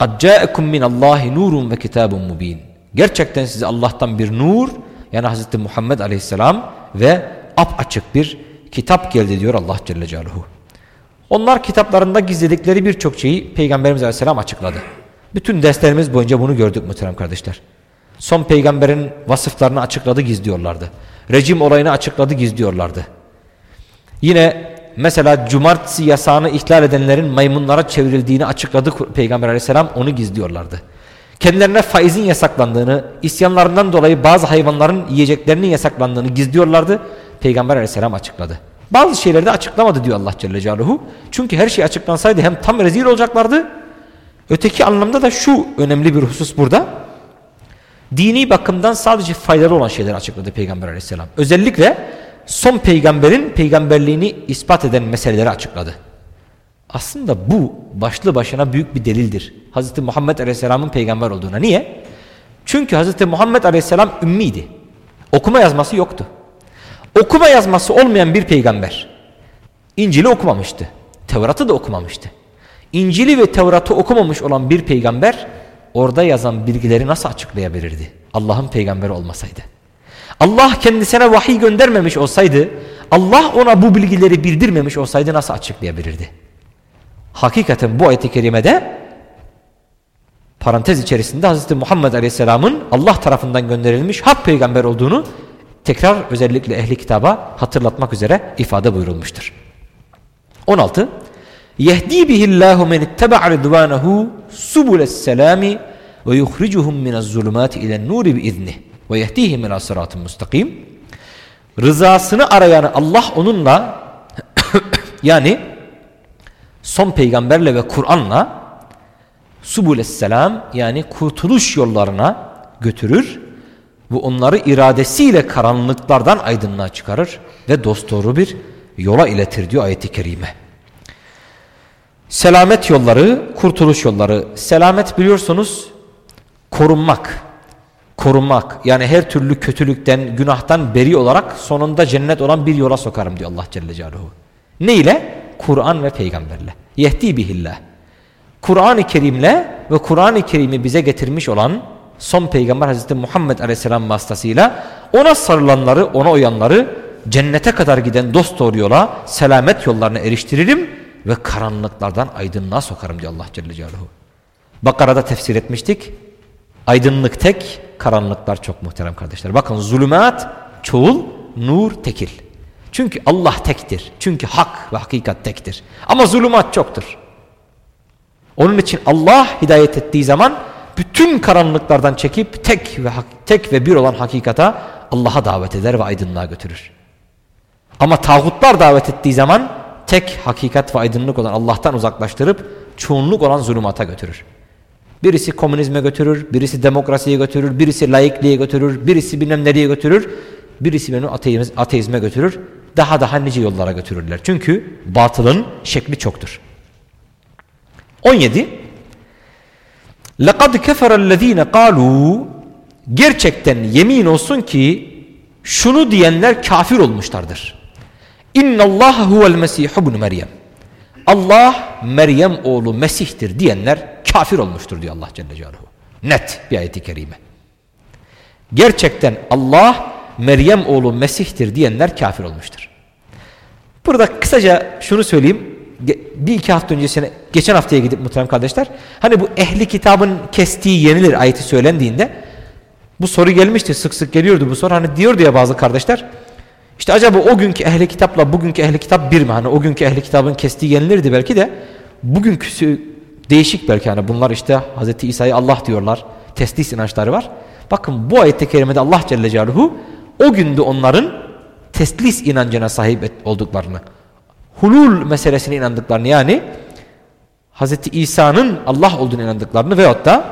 [SPEAKER 1] قَدْ جَاءَكُمْ مِنَ اللّٰهِ نُورٌ وَكِتَابٌ مُب۪ينٌ Gerçekten size Allah'tan bir nur yani Hz. Muhammed Aleyhisselam ve açık bir kitap geldi diyor Allah Celle Celaluhu. Onlar kitaplarında gizledikleri birçok şeyi Peygamberimiz Aleyhisselam açıkladı. Bütün derslerimiz boyunca bunu gördük muhterem kardeşler. Son peygamberin vasıflarını açıkladı gizliyorlardı. Rejim olayını açıkladı gizliyorlardı. Yine mesela cumartesi yasağını ihlal edenlerin maymunlara çevrildiğini açıkladı Peygamber aleyhisselam onu gizliyorlardı. Kendilerine faizin yasaklandığını, isyanlarından dolayı bazı hayvanların yiyeceklerinin yasaklandığını gizliyorlardı. Peygamber aleyhisselam açıkladı. Bazı şeyleri de açıklamadı diyor Allah Celle Celaluhu. Çünkü her şey açıklansaydı hem tam rezil olacaklardı. Öteki anlamda da şu önemli bir husus burada. Dini bakımdan sadece faydalı olan şeyleri açıkladı Peygamber aleyhisselam. Özellikle son peygamberin peygamberliğini ispat eden meseleleri açıkladı. Aslında bu başlı başına büyük bir delildir. Hz. Muhammed aleyhisselamın peygamber olduğuna. Niye? Çünkü Hz. Muhammed aleyhisselam ümmiydi. Okuma yazması yoktu. Okuma yazması olmayan bir peygamber. İncil'i okumamıştı. Tevrat'ı da okumamıştı. İncil'i ve Tevrat'ı okumamış olan bir peygamber orada yazan bilgileri nasıl açıklayabilirdi? Allah'ın peygamberi olmasaydı. Allah kendisine vahiy göndermemiş olsaydı, Allah ona bu bilgileri bildirmemiş olsaydı nasıl açıklayabilirdi? Hakikaten bu ayet-i kerimede parantez içerisinde Hz. Muhammed Aleyhisselam'ın Allah tarafından gönderilmiş hak peygamber olduğunu tekrar özellikle ehli kitaba hatırlatmak üzere ifade buyurulmuştur. 16. Yehdi bihillahu men itteba' ridvanahu subules selami ve yuhricuhum minez zulumati ilen nuri biiznih ve yehdihim ila sıratın mustakim. Rızasını arayanı Allah onunla yani son peygamberle ve Kur'an'la subules selam yani kurtuluş yollarına götürür ve onları iradesiyle karanlıklardan aydınlığa çıkarır ve dosdoğru bir yola iletir diyor ayeti kerime. Selamet yolları, kurtuluş yolları. Selamet biliyorsunuz korunmak. Korunmak. Yani her türlü kötülükten, günahtan beri olarak sonunda cennet olan bir yola sokarım diyor Allah Celle Celaluhu. Ne ile? Kur'an ve peygamberle. Yehdi bihillah. Kur'an-ı Kerim'le ve Kur'an-ı Kerim'i bize getirmiş olan son peygamber Hazreti Muhammed Aleyhisselam vasıtasıyla ona sarılanları, ona uyanları cennete kadar giden dost doğru yola, selamet yollarına eriştiririm ve karanlıklardan aydınlığa sokarım diyor Allah Celle Celaluhu. Bakara'da tefsir etmiştik. Aydınlık tek, karanlıklar çok muhterem kardeşler. Bakın zulümat çoğul, nur tekil. Çünkü Allah tektir. Çünkü hak ve hakikat tektir. Ama zulümat çoktur. Onun için Allah hidayet ettiği zaman bütün karanlıklardan çekip tek ve tek ve bir olan hakikata Allah'a davet eder ve aydınlığa götürür. Ama tağutlar davet ettiği zaman tek hakikat ve aydınlık olan Allah'tan uzaklaştırıp çoğunluk olan zulümata götürür. Birisi komünizme götürür, birisi demokrasiye götürür, birisi laikliğe götürür, birisi bilmem nereye götürür, birisi beni ateiz, ateizme götürür. Daha daha nice yollara götürürler. Çünkü batılın şekli çoktur. 17. لَقَدْ كَفَرَ الَّذ۪ينَ قَالُوا Gerçekten yemin olsun ki şunu diyenler kafir olmuşlardır. İnna Allah huvel Mesih ibn Meryem. Allah Meryem oğlu Mesih'tir diyenler kafir olmuştur diyor Allah Celle Celaluhu. Net bir ayeti kerime. Gerçekten Allah Meryem oğlu Mesih'tir diyenler kafir olmuştur. Burada kısaca şunu söyleyeyim. Bir iki hafta öncesine, geçen haftaya gidip muhterem kardeşler. Hani bu ehli kitabın kestiği yenilir ayeti söylendiğinde bu soru gelmişti. Sık sık geliyordu bu soru. Hani diyordu ya bazı kardeşler. İşte acaba o günkü ehli kitapla bugünkü ehli kitap bir mi? Hani o günkü ehli kitabın kestiği yenilirdi belki de. Bugünküsü değişik belki. Hani bunlar işte Hz. İsa'yı Allah diyorlar. Teslis inançları var. Bakın bu ayette kerimede Allah Celle Celaluhu o günde onların teslis inancına sahip olduklarını, hulul meselesine inandıklarını yani Hz. İsa'nın Allah olduğunu inandıklarını veyahut da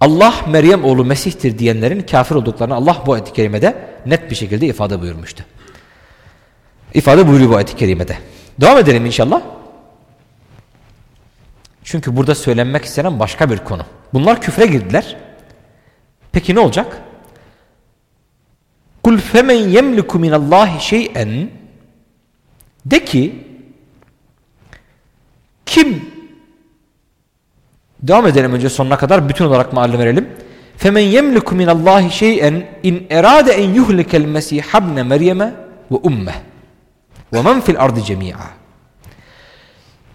[SPEAKER 1] Allah Meryem oğlu Mesih'tir diyenlerin kafir olduklarını Allah bu ayet-i kerimede net bir şekilde ifade buyurmuştu. İfade buyuruyor bu ayet-i kerimede. Devam edelim inşallah. Çünkü burada söylenmek istenen başka bir konu. Bunlar küfre girdiler. Peki ne olacak? Kul femen yemliku minallahi şey'en de ki kim devam edelim önce sonuna kadar bütün olarak malum verelim. Femen yemliku minallahi şey'en in erade en yuhlikel mesih ibne meryeme ve ummeh ve men fil ardı cemi'a.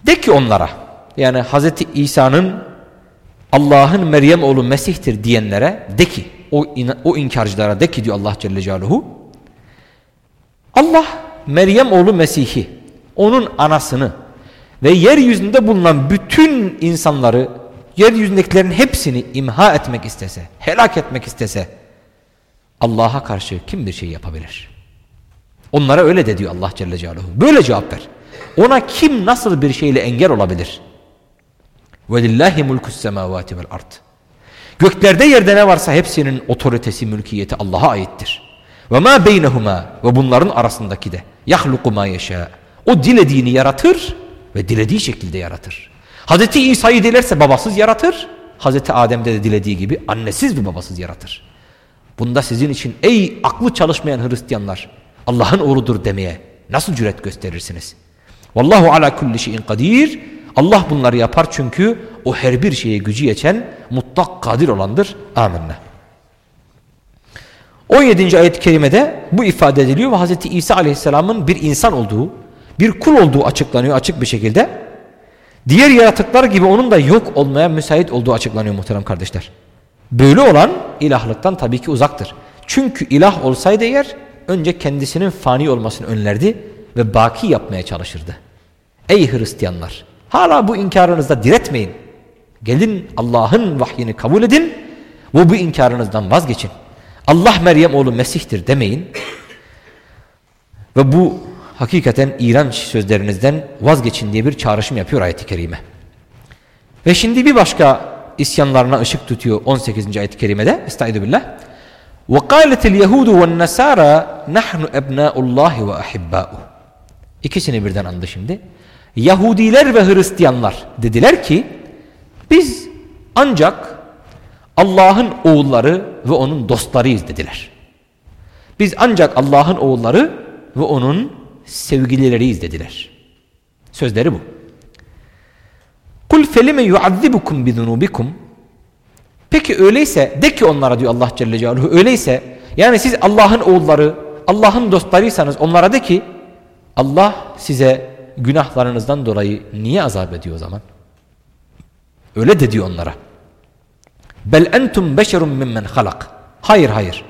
[SPEAKER 1] De ki onlara yani Hazreti İsa'nın Allah'ın Meryem oğlu Mesih'tir diyenlere de ki o, o inkarcılara de ki diyor Allah Celle Celaluhu Allah Meryem oğlu Mesih'i onun anasını ve yeryüzünde bulunan bütün insanları yeryüzündekilerin hepsini imha etmek istese helak etmek istese Allah'a karşı kim bir şey yapabilir? Onlara öyle de diyor Allah Celle Celaluhu. Böyle cevap ver. Ona kim nasıl bir şeyle engel olabilir? وَلِلَّهِ مُلْكُ السَّمَاوَاتِ وَالْاَرْضِ Göklerde yerde ne varsa hepsinin otoritesi, mülkiyeti Allah'a aittir. وَمَا بَيْنَهُمَا Ve bunların arasındaki de يَخْلُقُ مَا يَشَاءُ O dilediğini yaratır ve dilediği şekilde yaratır. Hazreti İsa'yı dilerse babasız yaratır. Hazreti Adem'de de dilediği gibi annesiz bir babasız yaratır. Bunda sizin için ey aklı çalışmayan Hristiyanlar Allah'ın oğludur demeye nasıl cüret gösterirsiniz? Vallahu ala kulli şeyin kadir. Allah bunları yapar çünkü o her bir şeye gücü yeten mutlak kadir olandır. Amenna. 17. ayet-i kerimede bu ifade ediliyor ve Hz. İsa aleyhisselamın bir insan olduğu, bir kul olduğu açıklanıyor açık bir şekilde. Diğer yaratıklar gibi onun da yok olmaya müsait olduğu açıklanıyor muhterem kardeşler. Böyle olan ilahlıktan tabii ki uzaktır. Çünkü ilah olsaydı eğer önce kendisinin fani olmasını önlerdi ve baki yapmaya çalışırdı. Ey Hristiyanlar! Hala bu inkarınızda diretmeyin. Gelin Allah'ın vahyini kabul edin ve bu inkarınızdan vazgeçin. Allah Meryem oğlu Mesih'tir demeyin. Ve bu hakikaten iğrenç sözlerinizden vazgeçin diye bir çağrışım yapıyor ayet-i kerime. Ve şimdi bir başka isyanlarına ışık tutuyor 18. ayet-i kerimede. Estaizu billah. وَقَالَتِ الْيَهُودُ وَالنَّسَارَى نَحْنُ اَبْنَاءُ اللّٰهِ وَأَحِبَّاءُ İkisini birden andı şimdi. Yahudiler ve Hristiyanlar dediler ki biz ancak Allah'ın oğulları ve onun dostlarıyız dediler. Biz ancak Allah'ın oğulları ve onun sevgilileriyiz dediler. Sözleri bu. Kul felime yuazzibukum bizunubikum Peki öyleyse de ki onlara diyor Allah Celle Celaluhu öyleyse yani siz Allah'ın oğulları Allah'ın dostlarıysanız onlara de ki Allah size günahlarınızdan dolayı niye azap ediyor o zaman? Öyle de diyor onlara. Bel entum beşerun mimmen halak. Hayır hayır.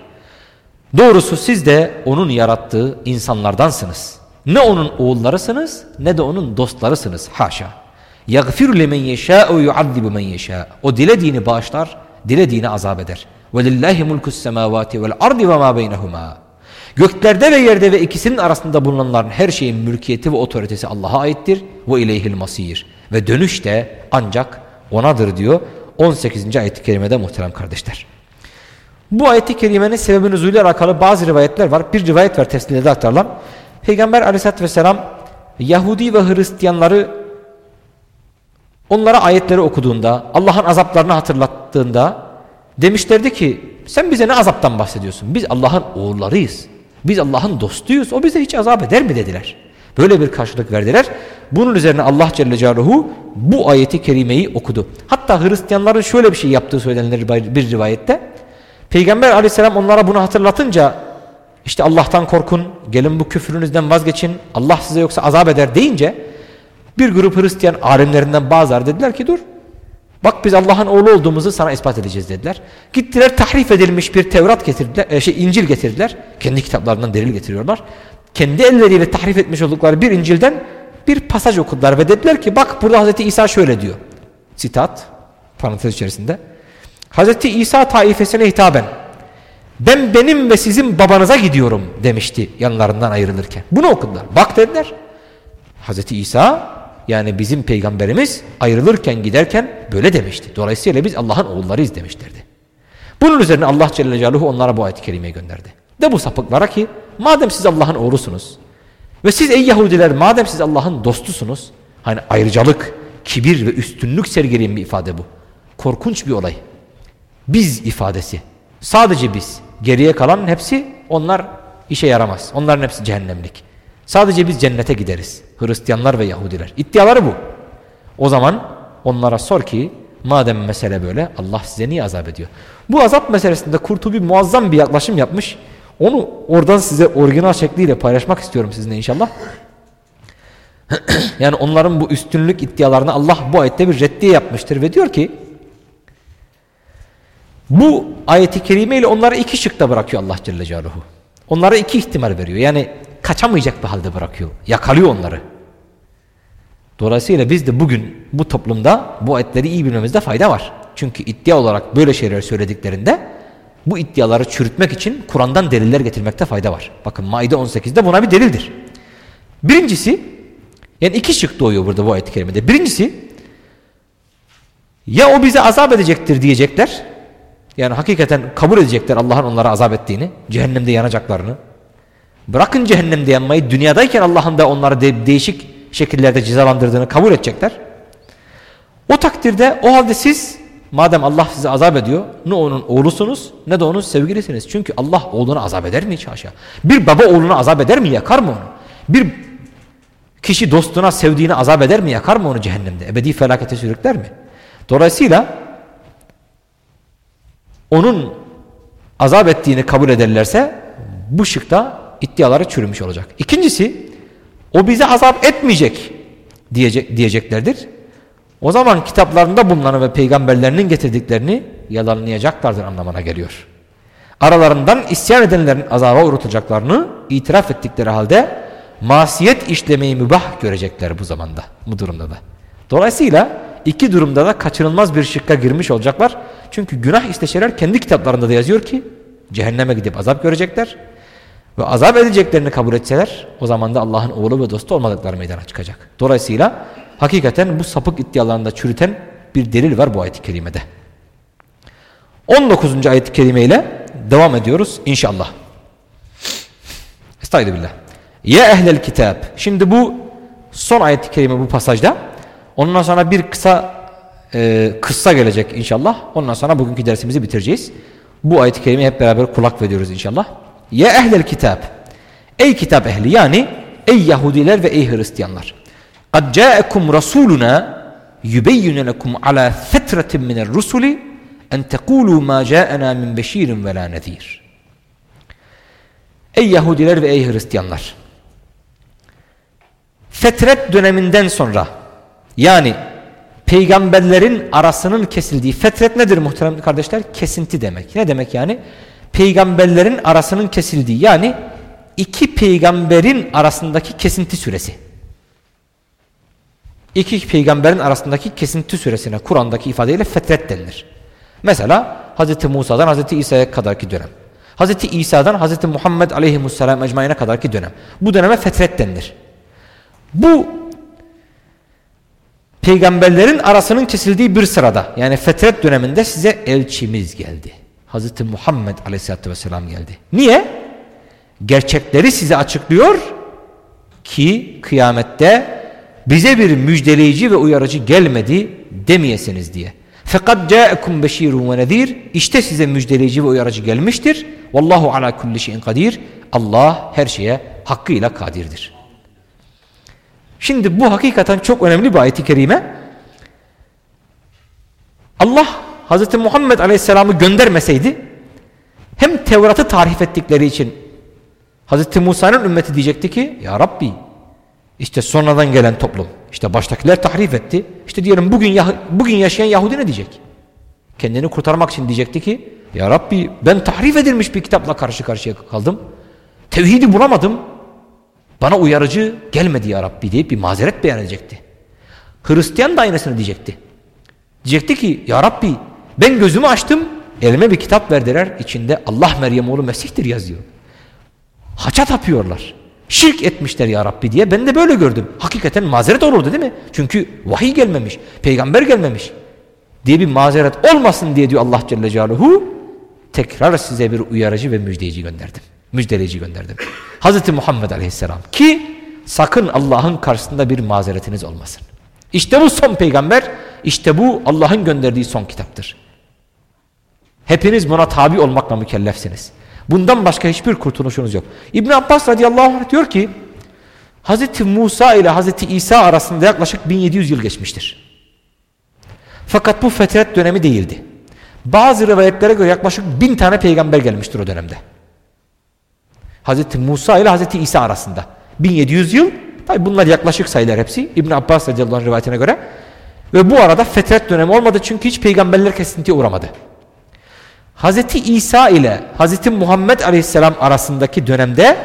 [SPEAKER 1] Doğrusu siz de onun yarattığı insanlardansınız. Ne onun oğullarısınız ne de onun dostlarısınız. Haşa. يَغْفِرُ لَمَنْ يَشَاءُ وَيُعَذِّبُ مَنْ يَشَاءُ O dilediğini bağışlar, dilediğini azap eder. وَلِلَّهِ مُلْكُ السَّمَاوَاتِ وَالْاَرْضِ وَمَا بَيْنَهُمَا Göklerde ve yerde ve ikisinin arasında bulunanların her şeyin mülkiyeti ve otoritesi Allah'a aittir. Ve ileyhil masir. Ve dönüş de ancak onadır diyor 18. ayet-i kerimede muhterem kardeşler. Bu ayet-i kerimenin sebebi nüzulü alakalı bazı rivayetler var. Bir rivayet var tefsirde aktarılan. Peygamber aleyhissalatü vesselam Yahudi ve Hristiyanları onlara ayetleri okuduğunda Allah'ın azaplarını hatırlattığında demişlerdi ki sen bize ne azaptan bahsediyorsun? Biz Allah'ın oğullarıyız. Biz Allah'ın dostuyuz. O bize hiç azap eder mi dediler. Böyle bir karşılık verdiler. Bunun üzerine Allah Celle Celaluhu bu ayeti kerimeyi okudu. Hatta Hristiyanların şöyle bir şey yaptığı söylenir bir rivayette. Peygamber aleyhisselam onlara bunu hatırlatınca işte Allah'tan korkun, gelin bu küfrünüzden vazgeçin, Allah size yoksa azap eder deyince bir grup Hristiyan alimlerinden bazıları dediler ki dur bak biz Allah'ın oğlu olduğumuzu sana ispat edeceğiz dediler. Gittiler tahrif edilmiş bir Tevrat getirdiler, e, şey İncil getirdiler. Kendi kitaplarından delil getiriyorlar. Kendi elleriyle tahrif etmiş oldukları bir İncil'den bir pasaj okudular ve dediler ki bak burada Hz. İsa şöyle diyor. Sitat parantez içerisinde. Hz. İsa taifesine hitaben ben benim ve sizin babanıza gidiyorum demişti yanlarından ayrılırken. Bunu okudular. Bak dediler. Hz. İsa yani bizim peygamberimiz ayrılırken giderken böyle demişti. Dolayısıyla biz Allah'ın oğullarıyız demişlerdi. Bunun üzerine Allah Celle Celaluhu onlara bu ayet-i kerimeyi gönderdi. De bu sapıklara ki madem siz Allah'ın oğlusunuz ve siz ey Yahudiler madem siz Allah'ın dostusunuz hani ayrıcalık, kibir ve üstünlük sergileyen bir ifade bu. Korkunç bir olay. Biz ifadesi. Sadece biz. Geriye kalan hepsi onlar işe yaramaz. Onların hepsi cehennemlik. Sadece biz cennete gideriz. Hristiyanlar ve Yahudiler. İddiaları bu. O zaman onlara sor ki madem mesele böyle Allah size niye azap ediyor? Bu azap meselesinde Kurtubi muazzam bir yaklaşım yapmış. Onu oradan size orijinal şekliyle paylaşmak istiyorum sizinle inşallah. yani onların bu üstünlük iddialarına Allah bu ayette bir reddiye yapmıştır ve diyor ki bu ayeti kerime ile onları iki şıkta bırakıyor Allah Celle Celaluhu. Onlara iki ihtimal veriyor. Yani kaçamayacak bir halde bırakıyor. Yakalıyor onları. Dolayısıyla biz de bugün bu toplumda bu ayetleri iyi bilmemizde fayda var. Çünkü iddia olarak böyle şeyler söylediklerinde bu iddiaları çürütmek için Kur'an'dan deliller getirmekte fayda var. Bakın Maide 18'de buna bir delildir. Birincisi yani iki şık doğuyor burada bu ayet-i kerimede. Birincisi ya o bize azap edecektir diyecekler. Yani hakikaten kabul edecekler Allah'ın onlara azap ettiğini, cehennemde yanacaklarını. Bırakın cehennemde yanmayı, dünyadayken Allah'ın da onları de değişik şekillerde cezalandırdığını kabul edecekler. O takdirde o halde siz madem Allah sizi azap ediyor ne onun oğlusunuz ne de onun sevgilisiniz. Çünkü Allah oğlunu azap eder mi hiç haşa? Bir baba oğlunu azap eder mi yakar mı onu? Bir kişi dostuna sevdiğini azap eder mi yakar mı onu cehennemde? Ebedi felakete sürükler mi? Dolayısıyla onun azap ettiğini kabul ederlerse bu şıkta iddiaları çürümüş olacak. İkincisi o bize azap etmeyecek diyecek, diyeceklerdir. O zaman kitaplarında bulunanı ve peygamberlerinin getirdiklerini yalanlayacaklardır anlamına geliyor. Aralarından isyan edenlerin azaba uğratacaklarını itiraf ettikleri halde masiyet işlemeyi mübah görecekler bu zamanda, bu durumda da. Dolayısıyla iki durumda da kaçınılmaz bir şıkka girmiş olacaklar. Çünkü günah isteşeler kendi kitaplarında da yazıyor ki cehenneme gidip azap görecekler. Ve azap edeceklerini kabul etseler o zaman da Allah'ın oğlu ve dostu olmadıkları meydana çıkacak. Dolayısıyla hakikaten bu sapık iddialarında çürüten bir delil var bu ayet-i kerimede. 19. ayet-i kerime ile devam ediyoruz inşallah. Estağfirullah. Ya ehlel kitab. Şimdi bu son ayet-i kerime bu pasajda. Ondan sonra bir kısa e, kıssa gelecek inşallah. Ondan sonra bugünkü dersimizi bitireceğiz. Bu ayet-i kerimeye hep beraber kulak veriyoruz inşallah. Ya ehlel kitab. Ey kitap ehli yani ey Yahudiler ve ey Hristiyanlar. Ca'ekum rasuluna yubeyyinu lekum ala fetretin minel rusuli en tekulu ma ca'ena min beşirin ve la nezir. Ey Yahudiler ve ey Hristiyanlar. Fetret döneminden sonra yani peygamberlerin arasının kesildiği fetret nedir muhterem kardeşler? Kesinti demek. Ne demek yani? Peygamberlerin arasının kesildiği yani iki peygamberin arasındaki kesinti süresi. İki peygamberin arasındaki kesinti süresine Kur'an'daki ifadeyle fetret denilir. Mesela Hz. Musa'dan Hz. İsa'ya kadarki dönem. Hz. İsa'dan Hz. Muhammed aleyhisselam ecmaine kadarki dönem. Bu döneme fetret denilir. Bu peygamberlerin arasının kesildiği bir sırada yani fetret döneminde size elçimiz geldi. Hazreti Muhammed aleyhissalatü vesselam geldi. Niye? Gerçekleri size açıklıyor ki kıyamette bize bir müjdeleyici ve uyarıcı gelmedi demeyesiniz diye. Fakat ca'ekum beşirun ve nedir. İşte size müjdeleyici ve uyarıcı gelmiştir. Vallahu ala kulli şeyin kadir. Allah her şeye hakkıyla kadirdir. Şimdi bu hakikaten çok önemli bir ayet-i kerime. Allah Hz. Muhammed Aleyhisselam'ı göndermeseydi hem Tevrat'ı tarif ettikleri için Hazreti Musa'nın ümmeti diyecekti ki ya Rabbi işte sonradan gelen toplum işte baştakiler tahrif etti. İşte diyelim bugün bugün yaşayan Yahudi ne diyecek? Kendini kurtarmak için diyecekti ki ya Rabbi ben tahrif edilmiş bir kitapla karşı karşıya kaldım. Tevhidi bulamadım. Bana uyarıcı gelmedi ya Rabbi deyip bir mazeret beyan edecekti. Hristiyan da aynısını diyecekti. Diyecekti ki ya Rabbi ben gözümü açtım elime bir kitap verdiler içinde Allah Meryem oğlu Mesih'tir yazıyor. Haça tapıyorlar. Şirk etmişler ya Rabbi diye ben de böyle gördüm. Hakikaten mazeret olurdu değil mi? Çünkü vahiy gelmemiş, peygamber gelmemiş diye bir mazeret olmasın diye diyor Allah Celle Celaluhu tekrar size bir uyarıcı ve müjdeleyici gönderdim. Müjdeleyici gönderdim. Hazreti Muhammed Aleyhisselam ki sakın Allah'ın karşısında bir mazeretiniz olmasın. İşte bu son peygamber, işte bu Allah'ın gönderdiği son kitaptır. Hepiniz buna tabi olmakla mükellefsiniz. Bundan başka hiçbir kurtuluşunuz yok. İbn Abbas radıyallahu anh diyor ki Hazreti Musa ile Hazreti İsa arasında yaklaşık 1700 yıl geçmiştir. Fakat bu fetret dönemi değildi. Bazı rivayetlere göre yaklaşık bin tane peygamber gelmiştir o dönemde. Hazreti Musa ile Hazreti İsa arasında. 1700 yıl. Tabi bunlar yaklaşık sayılar hepsi. İbn Abbas radıyallahu anh rivayetine göre. Ve bu arada fetret dönemi olmadı çünkü hiç peygamberler kesintiye uğramadı. Hazreti İsa ile Hazreti Muhammed Aleyhisselam arasındaki dönemde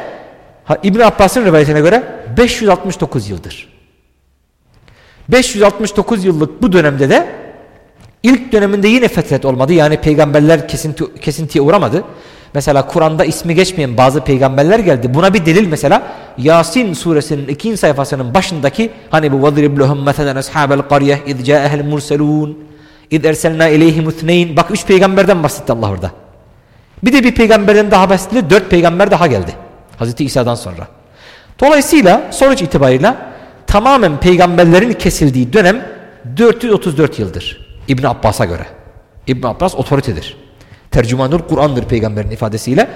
[SPEAKER 1] İbn Abbas'ın rivayetine göre 569 yıldır. 569 yıllık bu dönemde de ilk döneminde yine fetret olmadı. Yani peygamberler kesinti, kesintiye uğramadı. Mesela Kur'an'da ismi geçmeyen bazı peygamberler geldi. Buna bir delil mesela Yasin suresinin ikinci sayfasının başındaki hani bu وَضْرِبْ لَهُمْ مَثَلًا أَصْحَابَ الْقَرْيَةِ اِذْ جَاءَهَا الْمُرْسَلُونَ اِذْ اَرْسَلْنَا اِلَيْهِمُ اثْنَيْنِ Bak üç peygamberden bahsetti Allah orada. Bir de bir peygamberden daha bahsetti. Dört peygamber daha geldi. Hazreti İsa'dan sonra. Dolayısıyla sonuç itibarıyla tamamen peygamberlerin kesildiği dönem 434 yıldır. İbn Abbas'a göre. İbn Abbas otoritedir. Tercümanul Kur'an'dır peygamberin ifadesiyle.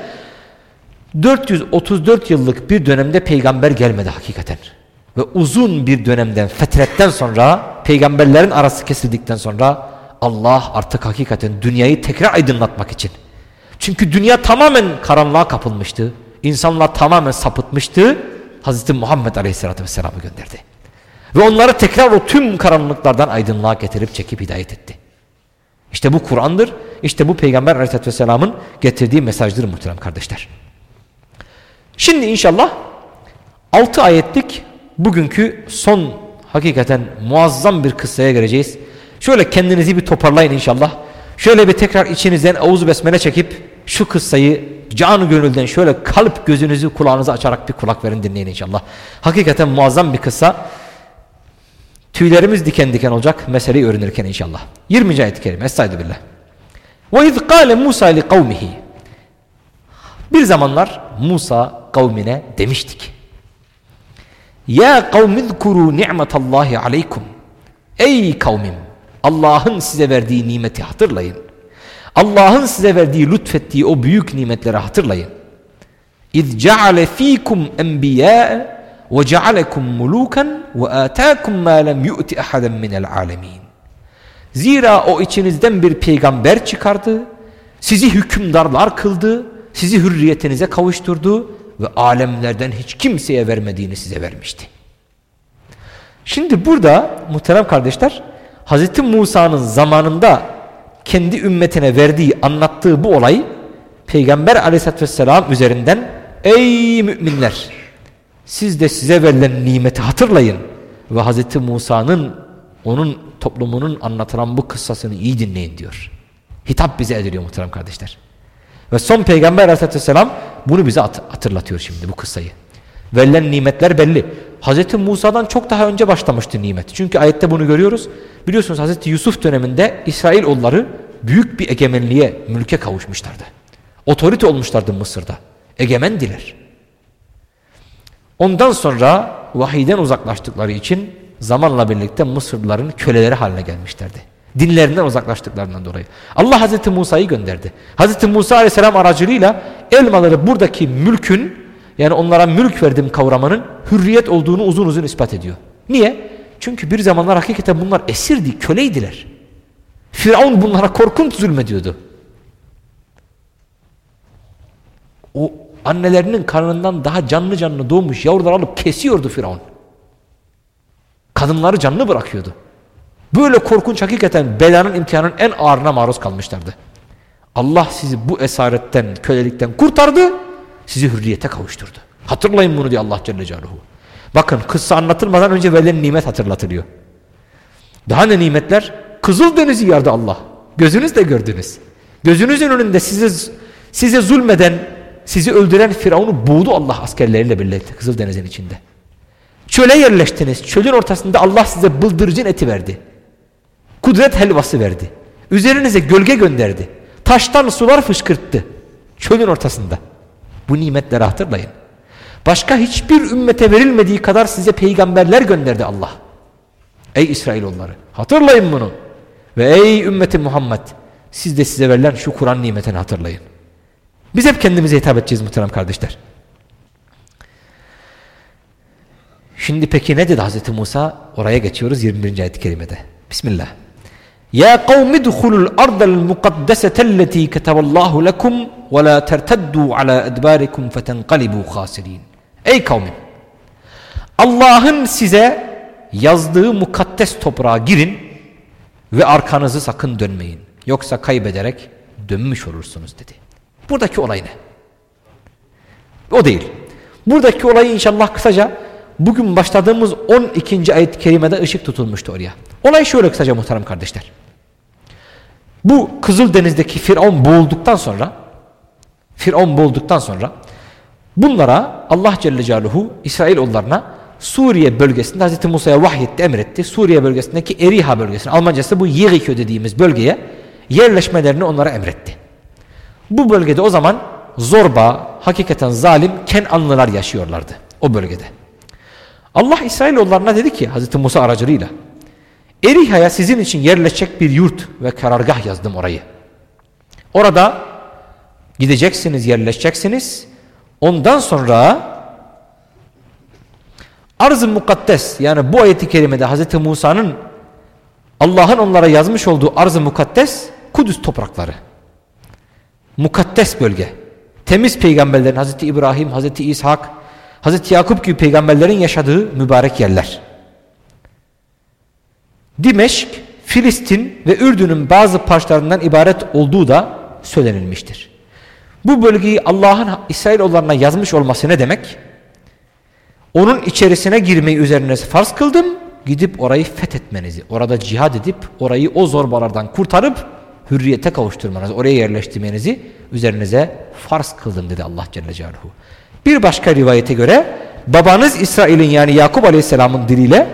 [SPEAKER 1] 434 yıllık bir dönemde peygamber gelmedi hakikaten. Ve uzun bir dönemden, fetretten sonra, peygamberlerin arası kesildikten sonra Allah artık hakikaten dünyayı tekrar aydınlatmak için. Çünkü dünya tamamen karanlığa kapılmıştı. İnsanlar tamamen sapıtmıştı. Hazreti Muhammed Aleyhisselatü Vesselam'ı gönderdi. Ve onları tekrar o tüm karanlıklardan aydınlığa getirip çekip hidayet etti. İşte bu Kur'an'dır. İşte bu Peygamber Aleyhisselatü Vesselam'ın getirdiği mesajdır muhterem kardeşler. Şimdi inşallah 6 ayetlik bugünkü son hakikaten muazzam bir kıssaya gireceğiz. Şöyle kendinizi bir toparlayın inşallah. Şöyle bir tekrar içinizden avuzu besmele çekip şu kıssayı canı gönülden şöyle kalp gözünüzü kulağınızı açarak bir kulak verin dinleyin inşallah. Hakikaten muazzam bir kıssa. Tüylerimiz diken diken olacak meseleyi öğrenirken inşallah. 20. ayet-i kerime. Estaizu. Ve iz kâle Musa li kavmihi. Bir zamanlar Musa kavmine demiştik. Ya kavmi zkuru ni'metallahi aleykum. Ey kavmim Allah'ın size verdiği nimeti hatırlayın. Allah'ın size verdiği lütfettiği o büyük nimetleri hatırlayın. İz ceale fikum enbiyâ mulukan ve atakum ma lem yu'ti ahaden minel alemin. Zira o içinizden bir peygamber çıkardı, sizi hükümdarlar kıldı, sizi hürriyetinize kavuşturdu ve alemlerden hiç kimseye vermediğini size vermişti. Şimdi burada muhterem kardeşler Hz. Musa'nın zamanında kendi ümmetine verdiği anlattığı bu olay Peygamber aleyhissalatü vesselam üzerinden ey müminler siz de size verilen nimeti hatırlayın ve Hz. Musa'nın onun toplumunun anlatılan bu kıssasını iyi dinleyin diyor. Hitap bize ediliyor muhterem kardeşler. Ve son peygamber aleyhissalatü vesselam bunu bize hatırlatıyor şimdi bu kıssayı. Verilen nimetler belli. Hz. Musa'dan çok daha önce başlamıştı nimet. Çünkü ayette bunu görüyoruz. Biliyorsunuz Hz. Yusuf döneminde İsrail oğulları büyük bir egemenliğe, mülke kavuşmuşlardı. Otorite olmuşlardı Mısır'da. Egemendiler. Ondan sonra vahiyden uzaklaştıkları için zamanla birlikte Mısırlıların köleleri haline gelmişlerdi. Dinlerinden uzaklaştıklarından dolayı. Allah Hazreti Musa'yı gönderdi. Hazreti Musa Aleyhisselam aracılığıyla elmaları buradaki mülkün yani onlara mülk verdim kavramının hürriyet olduğunu uzun uzun ispat ediyor. Niye? Çünkü bir zamanlar hakikaten bunlar esirdi, köleydiler. Firavun bunlara korkunç zulmediyordu. O annelerinin karnından daha canlı canlı doğmuş yavrular alıp kesiyordu Firavun. Kadınları canlı bırakıyordu. Böyle korkunç hakikaten belanın imtihanın en ağırına maruz kalmışlardı. Allah sizi bu esaretten, kölelikten kurtardı, sizi hürriyete kavuşturdu. Hatırlayın bunu diyor Allah Celle Celaluhu. Bakın kıssa anlatılmadan önce verilen nimet hatırlatılıyor. Daha ne nimetler? Kızıl Denizi yardı Allah. Gözünüzle gördünüz. Gözünüzün önünde size, size zulmeden, sizi öldüren Firavun'u boğdu Allah askerleriyle birlikte Kızıl Deniz'in içinde. Çöle yerleştiniz. Çölün ortasında Allah size bıldırcın eti verdi. Kudret helvası verdi. Üzerinize gölge gönderdi. Taştan sular fışkırttı. Çölün ortasında. Bu nimetleri hatırlayın. Başka hiçbir ümmete verilmediği kadar size peygamberler gönderdi Allah. Ey İsrailoğulları hatırlayın bunu. Ve ey ümmeti Muhammed siz de size verilen şu Kur'an nimetini hatırlayın. Biz hep kendimize hitap edeceğiz muhterem kardeşler. Şimdi peki ne dedi Hazreti Musa? Oraya geçiyoruz 21. ayet-i kerimede. Bismillah. Ya kavmi dukhulul ardal mukaddesete ketaballahu lekum ve la terteddu ala edbarikum fetenqalibu khasirin. Ey kavmim! Allah'ın size yazdığı mukaddes toprağa girin ve arkanızı sakın dönmeyin. Yoksa kaybederek dönmüş olursunuz dedi. Buradaki olay ne? O değil. Buradaki olayı inşallah kısaca bugün başladığımız 12. ayet-i kerimede ışık tutulmuştu oraya. Olay şöyle kısaca muhterem kardeşler. Bu Kızıldeniz'deki Firavun boğulduktan sonra Firavun boğulduktan sonra bunlara Allah Celle Celaluhu İsrailoğullarına Suriye bölgesinde Hz. Musa'ya vahyetti, emretti. Suriye bölgesindeki Eriha bölgesine, Almancası bu Yerikö dediğimiz bölgeye yerleşmelerini onlara emretti. Bu bölgede o zaman zorba, hakikaten zalim Kenanlılar yaşıyorlardı o bölgede. Allah İsrailoğullarına dedi ki Hz. Musa aracılığıyla Eriha'ya sizin için yerleşecek bir yurt ve karargah yazdım orayı. Orada gideceksiniz, yerleşeceksiniz. Ondan sonra arz-ı mukaddes yani bu ayeti kerimede Hz. Musa'nın Allah'ın onlara yazmış olduğu arz-ı mukaddes Kudüs toprakları. Mukaddes bölge. Temiz peygamberlerin Hz. İbrahim, Hz. İshak, Hz. Yakup gibi peygamberlerin yaşadığı mübarek yerler. Dimeşk, Filistin ve Ürdün'ün bazı parçalarından ibaret olduğu da söylenilmiştir. Bu bölgeyi Allah'ın İsrailoğullarına yazmış olması ne demek? Onun içerisine girmeyi üzerinize farz kıldım. Gidip orayı fethetmenizi, orada cihad edip orayı o zorbalardan kurtarıp hürriyete kavuşturmanızı, oraya yerleştirmenizi üzerinize farz kıldım dedi Allah Celle Celaluhu. Bir başka rivayete göre babanız İsrail'in yani Yakup Aleyhisselam'ın diliyle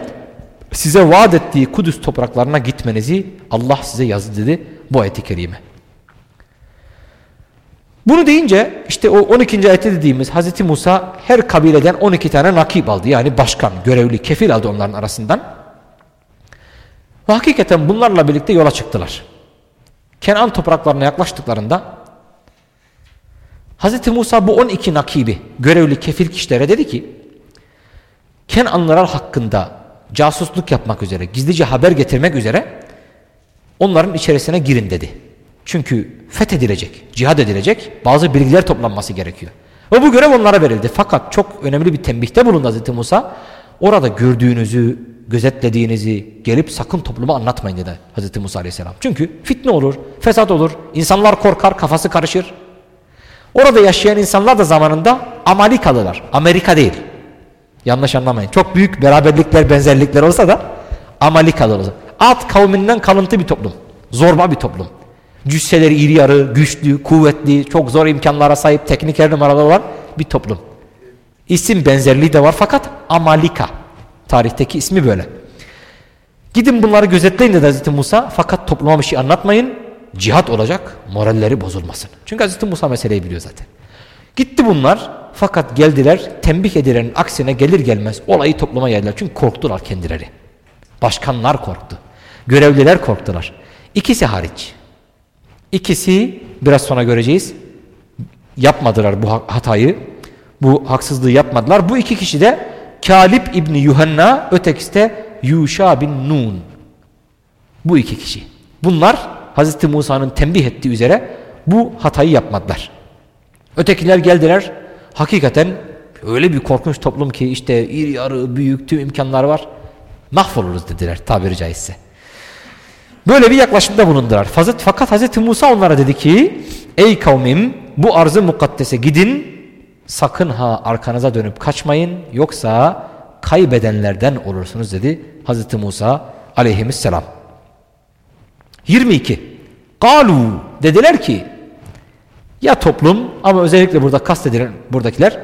[SPEAKER 1] size vaat ettiği Kudüs topraklarına gitmenizi Allah size yazdı dedi bu ayet-i kerime. Bunu deyince işte o 12. ayette dediğimiz Hz. Musa her kabileden 12 tane nakip aldı. Yani başkan, görevli, kefil aldı onların arasından. Ve hakikaten bunlarla birlikte yola çıktılar. Kenan topraklarına yaklaştıklarında Hz. Musa bu 12 nakibi, görevli, kefil kişilere dedi ki Kenanlılar hakkında casusluk yapmak üzere, gizlice haber getirmek üzere onların içerisine girin dedi. Çünkü fethedilecek, cihad edilecek bazı bilgiler toplanması gerekiyor. Ve bu görev onlara verildi. Fakat çok önemli bir tembihte bulundu Hz. Musa. Orada gördüğünüzü, gözetlediğinizi gelip sakın topluma anlatmayın dedi Hz. Musa Aleyhisselam. Çünkü fitne olur, fesat olur, insanlar korkar, kafası karışır. Orada yaşayan insanlar da zamanında Amalikalılar, Amerika değil. Yanlış anlamayın. Çok büyük beraberlikler, benzerlikler olsa da Amalikalılar. At kavminden kalıntı bir toplum. Zorba bir toplum. Cüsseleri iri yarı, güçlü, kuvvetli, çok zor imkanlara sahip, teknik her numaralar olan bir toplum. İsim benzerliği de var fakat Amalika. Tarihteki ismi böyle. Gidin bunları gözetleyin dedi Hz. Musa fakat topluma bir şey anlatmayın. Cihat olacak, moralleri bozulmasın. Çünkü Hz. Musa meseleyi biliyor zaten. Gitti bunlar fakat geldiler tembih edilenin aksine gelir gelmez olayı topluma yaydılar. Çünkü korktular kendileri. Başkanlar korktu. Görevliler korktular. İkisi hariç. İkisi biraz sonra göreceğiz. Yapmadılar bu hatayı. Bu haksızlığı yapmadılar. Bu iki kişi de Kalib İbni Yuhanna ötekisi de Yuşa bin Nun. Bu iki kişi. Bunlar Hazreti Musa'nın tembih ettiği üzere bu hatayı yapmadılar. Ötekiler geldiler. hakikaten öyle bir korkunç toplum ki işte iri yarı büyük tüm imkanlar var. Mahvoluruz dediler tabiri caizse. Böyle bir yaklaşımda bulundular. Fakat Hz. Musa onlara dedi ki ey kavmim bu arzı mukaddese gidin sakın ha arkanıza dönüp kaçmayın yoksa kaybedenlerden olursunuz dedi Hz. Musa aleyhisselam. 22. Kalu dediler ki ya toplum ama özellikle burada kastedilen buradakiler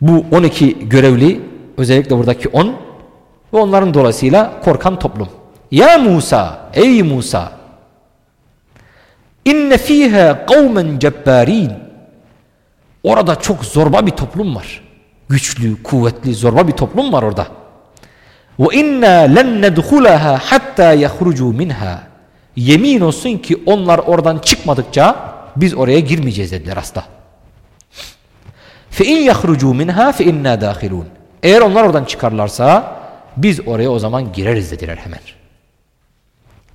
[SPEAKER 1] bu 12 görevli özellikle buradaki 10 ve onların dolayısıyla korkan toplum. Ya Musa ey Musa inne fiha kavmen cebbarin orada çok zorba bir toplum var. Güçlü, kuvvetli, zorba bir toplum var orada. Ve inna len nedhulaha hatta yahrucu. Yemin olsun ki onlar oradan çıkmadıkça biz oraya girmeyeceğiz dediler asla. Fe in yahrucu minha fe inna. Eğer onlar oradan çıkarlarsa biz oraya o zaman gireriz dediler hemen.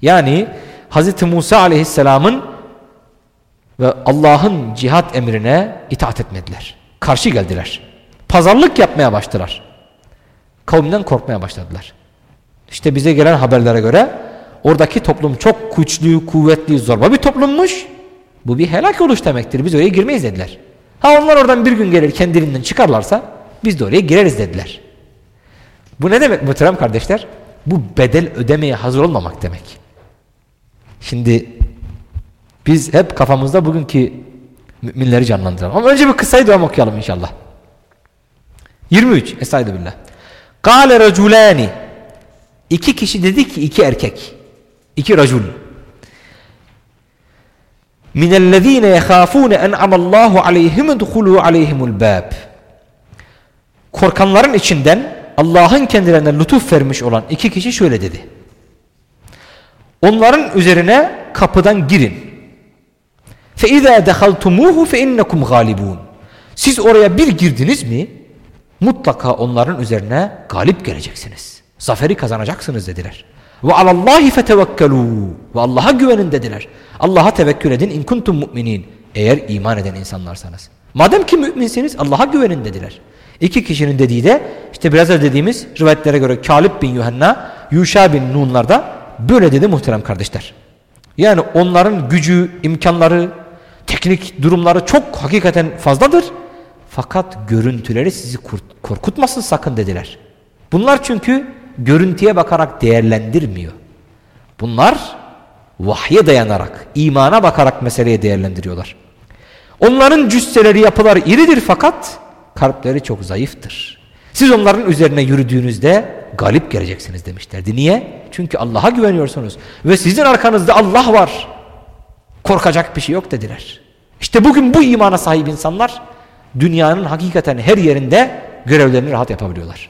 [SPEAKER 1] Yani Hz. Musa aleyhisselamın ve Allah'ın cihat emrine itaat etmediler. Karşı geldiler. Pazarlık yapmaya başladılar. Kavimden korkmaya başladılar. İşte bize gelen haberlere göre oradaki toplum çok güçlü, kuvvetli, zorba bir toplummuş. Bu bir helak oluş demektir. Biz oraya girmeyiz dediler. Ha onlar oradan bir gün gelir kendiliğinden çıkarlarsa biz de oraya gireriz dediler. Bu ne demek muhterem kardeşler? Bu bedel ödemeye hazır olmamak demek. Şimdi biz hep kafamızda bugünkü müminleri canlandıralım. Ama önce bir kısayı devam okuyalım inşallah. 23. Estaizu billah. Kale raculani. İki kişi dedi ki iki erkek. İki racul. Minellezine yehafune en'amallahu aleyhim edhulu aleyhimul bab. Korkanların içinden Allah'ın kendilerine lütuf vermiş olan iki kişi şöyle dedi. Onların üzerine kapıdan girin. فَاِذَا دَخَلْتُمُوهُ فَاِنَّكُمْ غَالِبُونَ Siz oraya bir girdiniz mi mutlaka onların üzerine galip geleceksiniz. Zaferi kazanacaksınız dediler. Ve alallahi fetevekkelu ve Allah'a güvenin dediler. Allah'a tevekkül edin in kuntum mu'minin. Eğer iman eden insanlarsanız. Madem ki müminsiniz Allah'a güvenin dediler. İki kişinin dediği de işte biraz önce dediğimiz rivayetlere göre Kalib bin Yuhanna, Yuşa bin Nunlarda böyle dedi muhterem kardeşler. Yani onların gücü, imkanları, teknik durumları çok hakikaten fazladır. Fakat görüntüleri sizi korkutmasın sakın dediler. Bunlar çünkü görüntüye bakarak değerlendirmiyor. Bunlar vahye dayanarak, imana bakarak meseleye değerlendiriyorlar. Onların cüsseleri yapılar iridir fakat kalpleri çok zayıftır. Siz onların üzerine yürüdüğünüzde galip geleceksiniz demişlerdi. Niye? Çünkü Allah'a güveniyorsunuz. Ve sizin arkanızda Allah var. Korkacak bir şey yok dediler. İşte bugün bu imana sahip insanlar dünyanın hakikaten her yerinde görevlerini rahat yapabiliyorlar.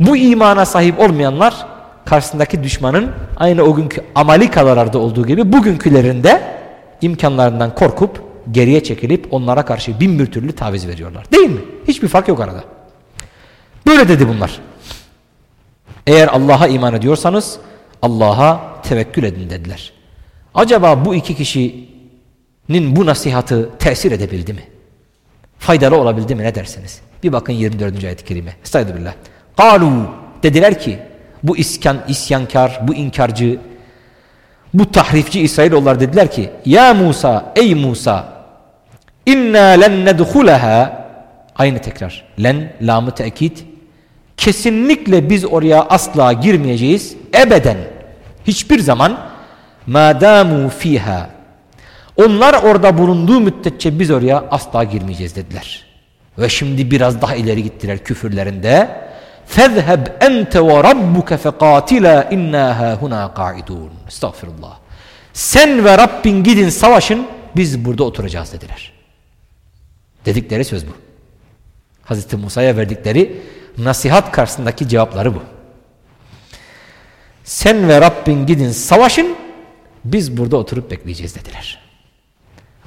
[SPEAKER 1] Bu imana sahip olmayanlar karşısındaki düşmanın aynı o günkü Amalikalarda olduğu gibi bugünkülerinde imkanlarından korkup geriye çekilip onlara karşı bin bir türlü taviz veriyorlar. Değil mi? Hiçbir fark yok arada. Böyle dedi bunlar. Eğer Allah'a iman ediyorsanız Allah'a tevekkül edin dediler. Acaba bu iki kişinin bu nasihatı tesir edebildi mi? Faydalı olabildi mi ne dersiniz? Bir bakın 24. ayet-i kerime. Estağfirullah. Kalu dediler ki bu iskan, isyankar, bu inkarcı, bu tahrifçi İsrailoğullar dediler ki Ya Musa, ey Musa inna len nedhulaha aynı tekrar len, lamı tekit kesinlikle biz oraya asla girmeyeceğiz ebeden hiçbir zaman madamu fiha onlar orada bulunduğu müddetçe biz oraya asla girmeyeceğiz dediler. Ve şimdi biraz daha ileri gittiler küfürlerinde. Fezheb ente ve rabbuke fekatila inna hahuna qaidun. Estağfirullah. Sen ve Rabbin gidin savaşın biz burada oturacağız dediler. Dedikleri söz bu. Hazreti Musa'ya verdikleri nasihat karşısındaki cevapları bu. Sen ve Rabbin gidin savaşın biz burada oturup bekleyeceğiz dediler.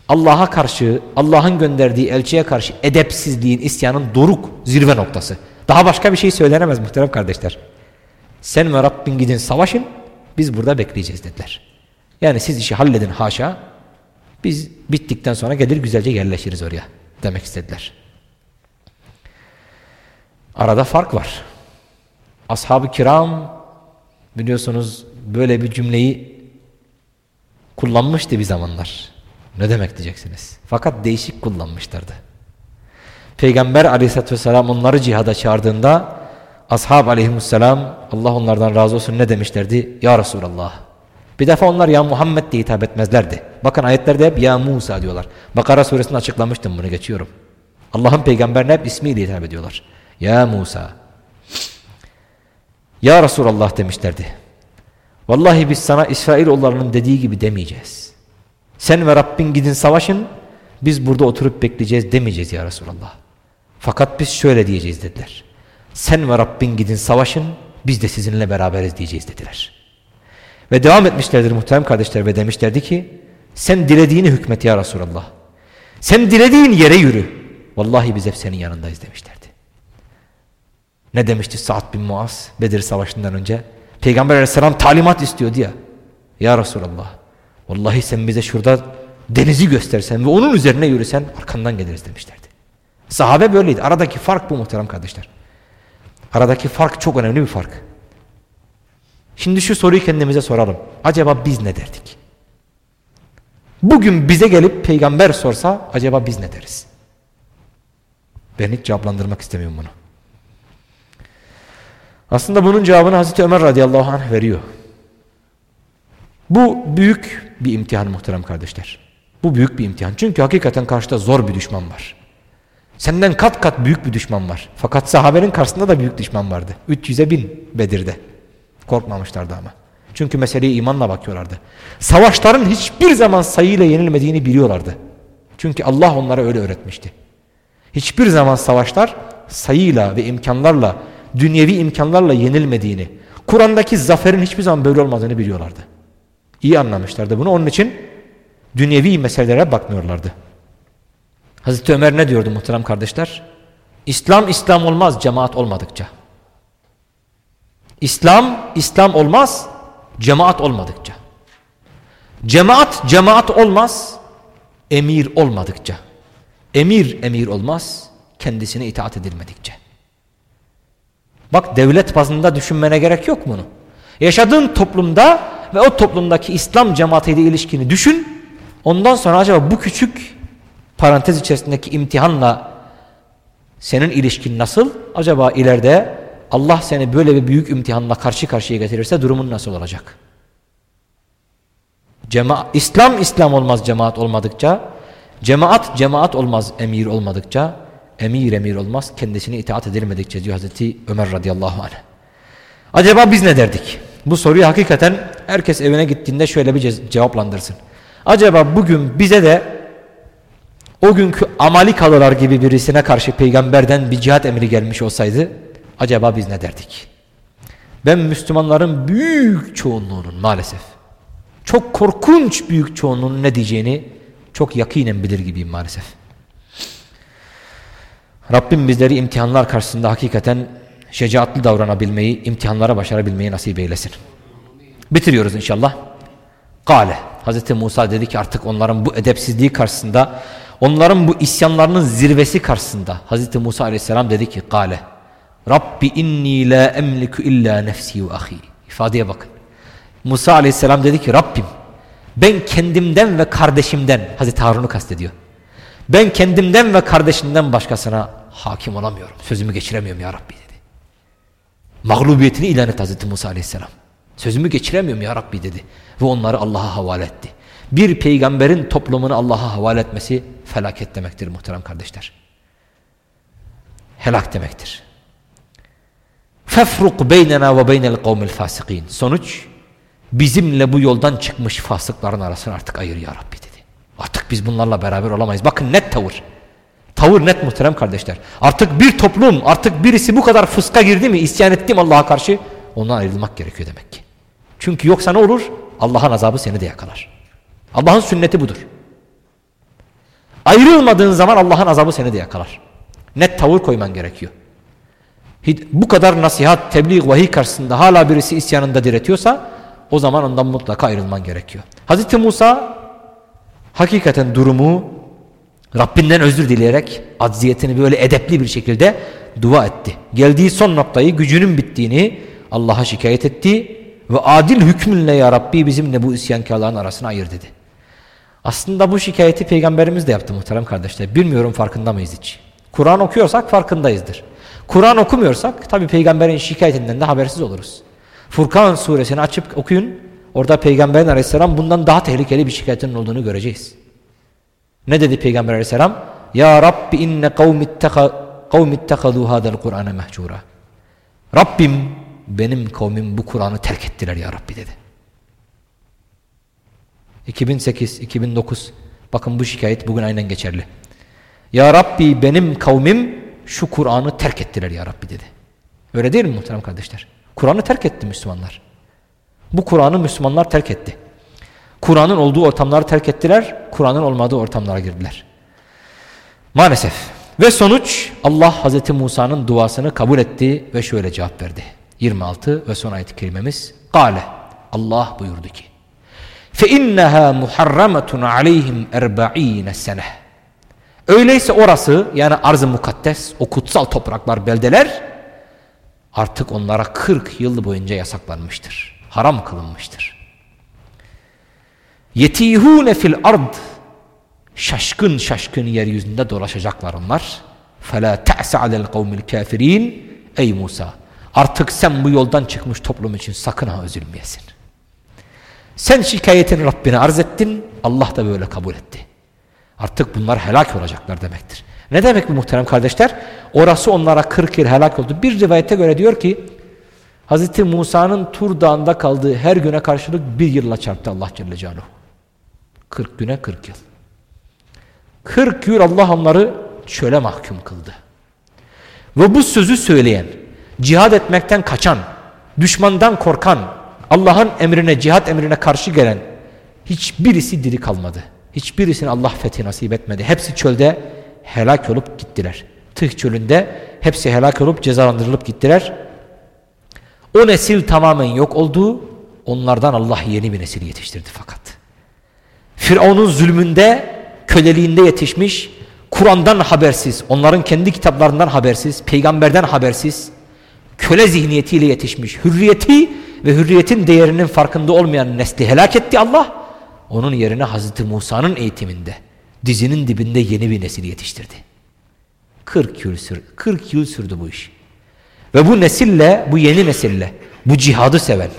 [SPEAKER 1] Allah'a karşı, Allah'ın gönderdiği elçiye karşı edepsizliğin, isyanın doruk zirve noktası. Daha başka bir şey söylenemez muhterem kardeşler. Sen ve Rabbin gidin savaşın, biz burada bekleyeceğiz dediler. Yani siz işi halledin haşa, biz bittikten sonra gelir güzelce yerleşiriz oraya. demek istediler. Arada fark var. Ashab-ı kiram biliyorsunuz böyle bir cümleyi kullanmıştı bir zamanlar. Ne demek diyeceksiniz. Fakat değişik kullanmışlardı. Peygamber aleyhissalatü vesselam onları cihada çağırdığında ashab aleyhisselam Allah onlardan razı olsun ne demişlerdi? Ya Resulallah. Bir defa onlar ya Muhammed diye hitap etmezlerdi. Bakın ayetlerde hep ya Musa diyorlar. Bakara suresinde açıklamıştım bunu geçiyorum. Allah'ın peygamberine hep ismiyle hitap ediyorlar. Ya Musa. Ya Resulallah demişlerdi. Vallahi biz sana İsrailoğullarının dediği gibi demeyeceğiz. Sen ve Rabbin gidin savaşın. Biz burada oturup bekleyeceğiz demeyeceğiz ya Resulallah. Fakat biz şöyle diyeceğiz dediler. Sen ve Rabbin gidin savaşın. Biz de sizinle beraberiz diyeceğiz dediler. Ve devam etmişlerdir muhterem kardeşler ve demişlerdi ki sen dilediğini hükmet ya Resulallah. Sen dilediğin yere yürü. Vallahi biz hep senin yanındayız demişlerdi. Ne demişti Sa'd bin Muaz Bedir Savaşı'ndan önce? Peygamber aleyhisselam talimat istiyordu ya. Ya Resulallah. Vallahi sen bize şurada denizi göstersen ve onun üzerine yürüsen arkandan geliriz demişlerdi. Sahabe böyleydi. Aradaki fark bu muhterem kardeşler. Aradaki fark çok önemli bir fark. Şimdi şu soruyu kendimize soralım. Acaba biz ne derdik? Bugün bize gelip peygamber sorsa acaba biz ne deriz? Ben hiç cevaplandırmak istemiyorum bunu. Aslında bunun cevabını Hazreti Ömer radıyallahu anh veriyor. Bu büyük bir imtihan muhterem kardeşler. Bu büyük bir imtihan. Çünkü hakikaten karşıda zor bir düşman var. Senden kat kat büyük bir düşman var. Fakat sahabenin karşısında da büyük düşman vardı. 300'e bin Bedir'de. Korkmamışlardı ama. Çünkü meseleye imanla bakıyorlardı. Savaşların hiçbir zaman sayıyla yenilmediğini biliyorlardı. Çünkü Allah onlara öyle öğretmişti. Hiçbir zaman savaşlar sayıyla ve imkanlarla, dünyevi imkanlarla yenilmediğini, Kur'an'daki zaferin hiçbir zaman böyle olmadığını biliyorlardı. İyi anlamışlardı bunu. Onun için dünyevi meselelere bakmıyorlardı. Hazreti Ömer ne diyordu muhterem kardeşler? İslam İslam olmaz cemaat olmadıkça. İslam İslam olmaz cemaat olmadıkça. Cemaat cemaat olmaz emir olmadıkça. Emir emir olmaz kendisine itaat edilmedikçe. Bak devlet bazında düşünmene gerek yok bunu. Yaşadığın toplumda ve o toplumdaki İslam cemaatiyle ilişkini düşün. Ondan sonra acaba bu küçük parantez içerisindeki imtihanla senin ilişkin nasıl? Acaba ileride Allah seni böyle bir büyük imtihanla karşı karşıya getirirse durumun nasıl olacak? Cema İslam İslam olmaz cemaat olmadıkça, cemaat cemaat olmaz emir olmadıkça, emir emir olmaz kendisine itaat edilmedikçe diyor Hazreti Ömer radıyallahu anh. Acaba biz ne derdik? Bu soruyu hakikaten herkes evine gittiğinde şöyle bir cevaplandırsın. Acaba bugün bize de o günkü Amalikalılar gibi birisine karşı peygamberden bir cihat emri gelmiş olsaydı acaba biz ne derdik? Ben Müslümanların büyük çoğunluğunun maalesef çok korkunç büyük çoğunluğunun ne diyeceğini çok yakinen bilir gibiyim maalesef. Rabbim bizleri imtihanlar karşısında hakikaten şecaatli davranabilmeyi, imtihanlara başarabilmeyi nasip eylesin. Bitiriyoruz inşallah. Kale. Hazreti Musa dedi ki artık onların bu edepsizliği karşısında, onların bu isyanlarının zirvesi karşısında Hazreti Musa aleyhisselam dedi ki Kale. Rabbi inni la emliku illa nefsi ve ahi. İfadeye bakın. Musa aleyhisselam dedi ki Rabbim ben kendimden ve kardeşimden Hazreti Harun'u kastediyor. Ben kendimden ve kardeşimden başkasına hakim olamıyorum. Sözümü geçiremiyorum ya Rabbi dedi. Mağlubiyetini ilan etti Hazreti Musa aleyhisselam. Sözümü geçiremiyorum ya Rabbi dedi. Ve onları Allah'a havale etti. Bir peygamberin toplumunu Allah'a havale etmesi felaket demektir muhterem kardeşler. Helak demektir. Fefruk beynena ve beynel kavmil fasikin. Sonuç bizimle bu yoldan çıkmış fasıkların arasını artık ayır ya Rabbi dedi. Artık biz bunlarla beraber olamayız. Bakın net tavır. Tavır net muhterem kardeşler. Artık bir toplum, artık birisi bu kadar fıska girdi mi, isyan etti mi Allah'a karşı ondan ayrılmak gerekiyor demek ki. Çünkü yoksa ne olur? Allah'ın azabı seni de yakalar. Allah'ın sünneti budur. Ayrılmadığın zaman Allah'ın azabı seni de yakalar. Net tavır koyman gerekiyor. Bu kadar nasihat, tebliğ, vahiy karşısında hala birisi isyanında diretiyorsa o zaman ondan mutlaka ayrılman gerekiyor. Hazreti Musa hakikaten durumu Rabbinden özür dileyerek acziyetini böyle edepli bir şekilde dua etti. Geldiği son noktayı gücünün bittiğini Allah'a şikayet etti ve adil hükmünle ya Rabbi bizimle bu isyankarların arasına ayır dedi. Aslında bu şikayeti peygamberimiz de yaptı muhterem kardeşler. Bilmiyorum farkında mıyız hiç. Kur'an okuyorsak farkındayızdır. Kur'an okumuyorsak tabi peygamberin şikayetinden de habersiz oluruz. Furkan suresini açıp okuyun. Orada peygamberin aleyhisselam bundan daha tehlikeli bir şikayetin olduğunu göreceğiz. Ne dedi peygamber aleyhisselam? Ya Rabbi inne kavmi ittekadu hadel Kur'ane mehcura. Rabbim benim kavmim bu Kur'an'ı terk ettiler ya Rabbi dedi. 2008, 2009 bakın bu şikayet bugün aynen geçerli. Ya Rabbi benim kavmim şu Kur'an'ı terk ettiler ya Rabbi dedi. Öyle değil mi muhterem kardeşler? Kur'an'ı terk etti Müslümanlar. Bu Kur'an'ı Müslümanlar terk etti. Kur'an'ın olduğu ortamları terk ettiler, Kur'an'ın olmadığı ortamlara girdiler. Maalesef. Ve sonuç Allah Hazreti Musa'nın duasını kabul etti ve şöyle cevap verdi. 26 ve son ayet-i kerimemiz. Kale. Allah buyurdu ki. فَاِنَّهَا مُحَرَّمَةٌ عَلَيْهِمْ اَرْبَع۪ينَ سَنَةً Öyleyse orası yani arz-ı mukaddes o kutsal topraklar beldeler artık onlara 40 yıl boyunca yasaklanmıştır. Haram kılınmıştır. Yetihune fil ard şaşkın şaşkın yeryüzünde dolaşacaklar onlar. Fela ta'sa alel kavmil kafirin ey Musa artık sen bu yoldan çıkmış toplum için sakın ha üzülmeyesin. Sen şikayetini Rabbine arz ettin Allah da böyle kabul etti. Artık bunlar helak olacaklar demektir. Ne demek bu muhterem kardeşler? Orası onlara 40 yıl helak oldu. Bir rivayete göre diyor ki Hz. Musa'nın Tur Dağı'nda kaldığı her güne karşılık bir yılla çarptı Allah Celle Celaluhu. 40 güne 40 yıl. 40 yıl Allah onları çöle mahkum kıldı. Ve bu sözü söyleyen, cihad etmekten kaçan, düşmandan korkan, Allah'ın emrine, cihat emrine karşı gelen hiçbirisi diri kalmadı. Hiçbirisine Allah fethi nasip etmedi. Hepsi çölde helak olup gittiler. Tıh çölünde hepsi helak olup cezalandırılıp gittiler. O nesil tamamen yok oldu. Onlardan Allah yeni bir nesil yetiştirdi fakat. Firavun'un zulmünde, köleliğinde yetişmiş, Kur'an'dan habersiz, onların kendi kitaplarından habersiz, peygamberden habersiz, köle zihniyetiyle yetişmiş, hürriyeti ve hürriyetin değerinin farkında olmayan nesli helak etti Allah. Onun yerine Hazreti Musa'nın eğitiminde dizinin dibinde yeni bir nesil yetiştirdi. 40 yıl, sür 40 yıl sürdü bu iş. Ve bu nesille, bu yeni nesille, bu cihadı seven,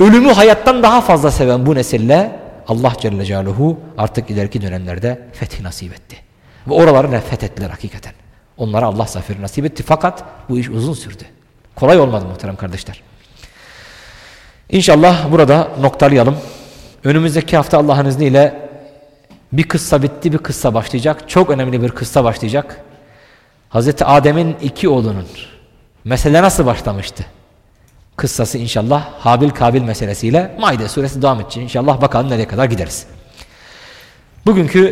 [SPEAKER 1] ölümü hayattan daha fazla seven bu nesille Allah Celle Celaluhu artık ileriki dönemlerde fethi nasip etti. Ve oraları fethettiler hakikaten. Onlara Allah zaferi nasip etti fakat bu iş uzun sürdü. Kolay olmadı muhterem kardeşler. İnşallah burada noktalayalım. Önümüzdeki hafta Allah'ın izniyle bir kıssa bitti bir kıssa başlayacak. Çok önemli bir kıssa başlayacak. Hazreti Adem'in iki oğlunun mesele nasıl başlamıştı? Kıssası inşallah Habil Kabil meselesiyle Maide suresi devam edecek. İnşallah bakalım nereye kadar gideriz. Bugünkü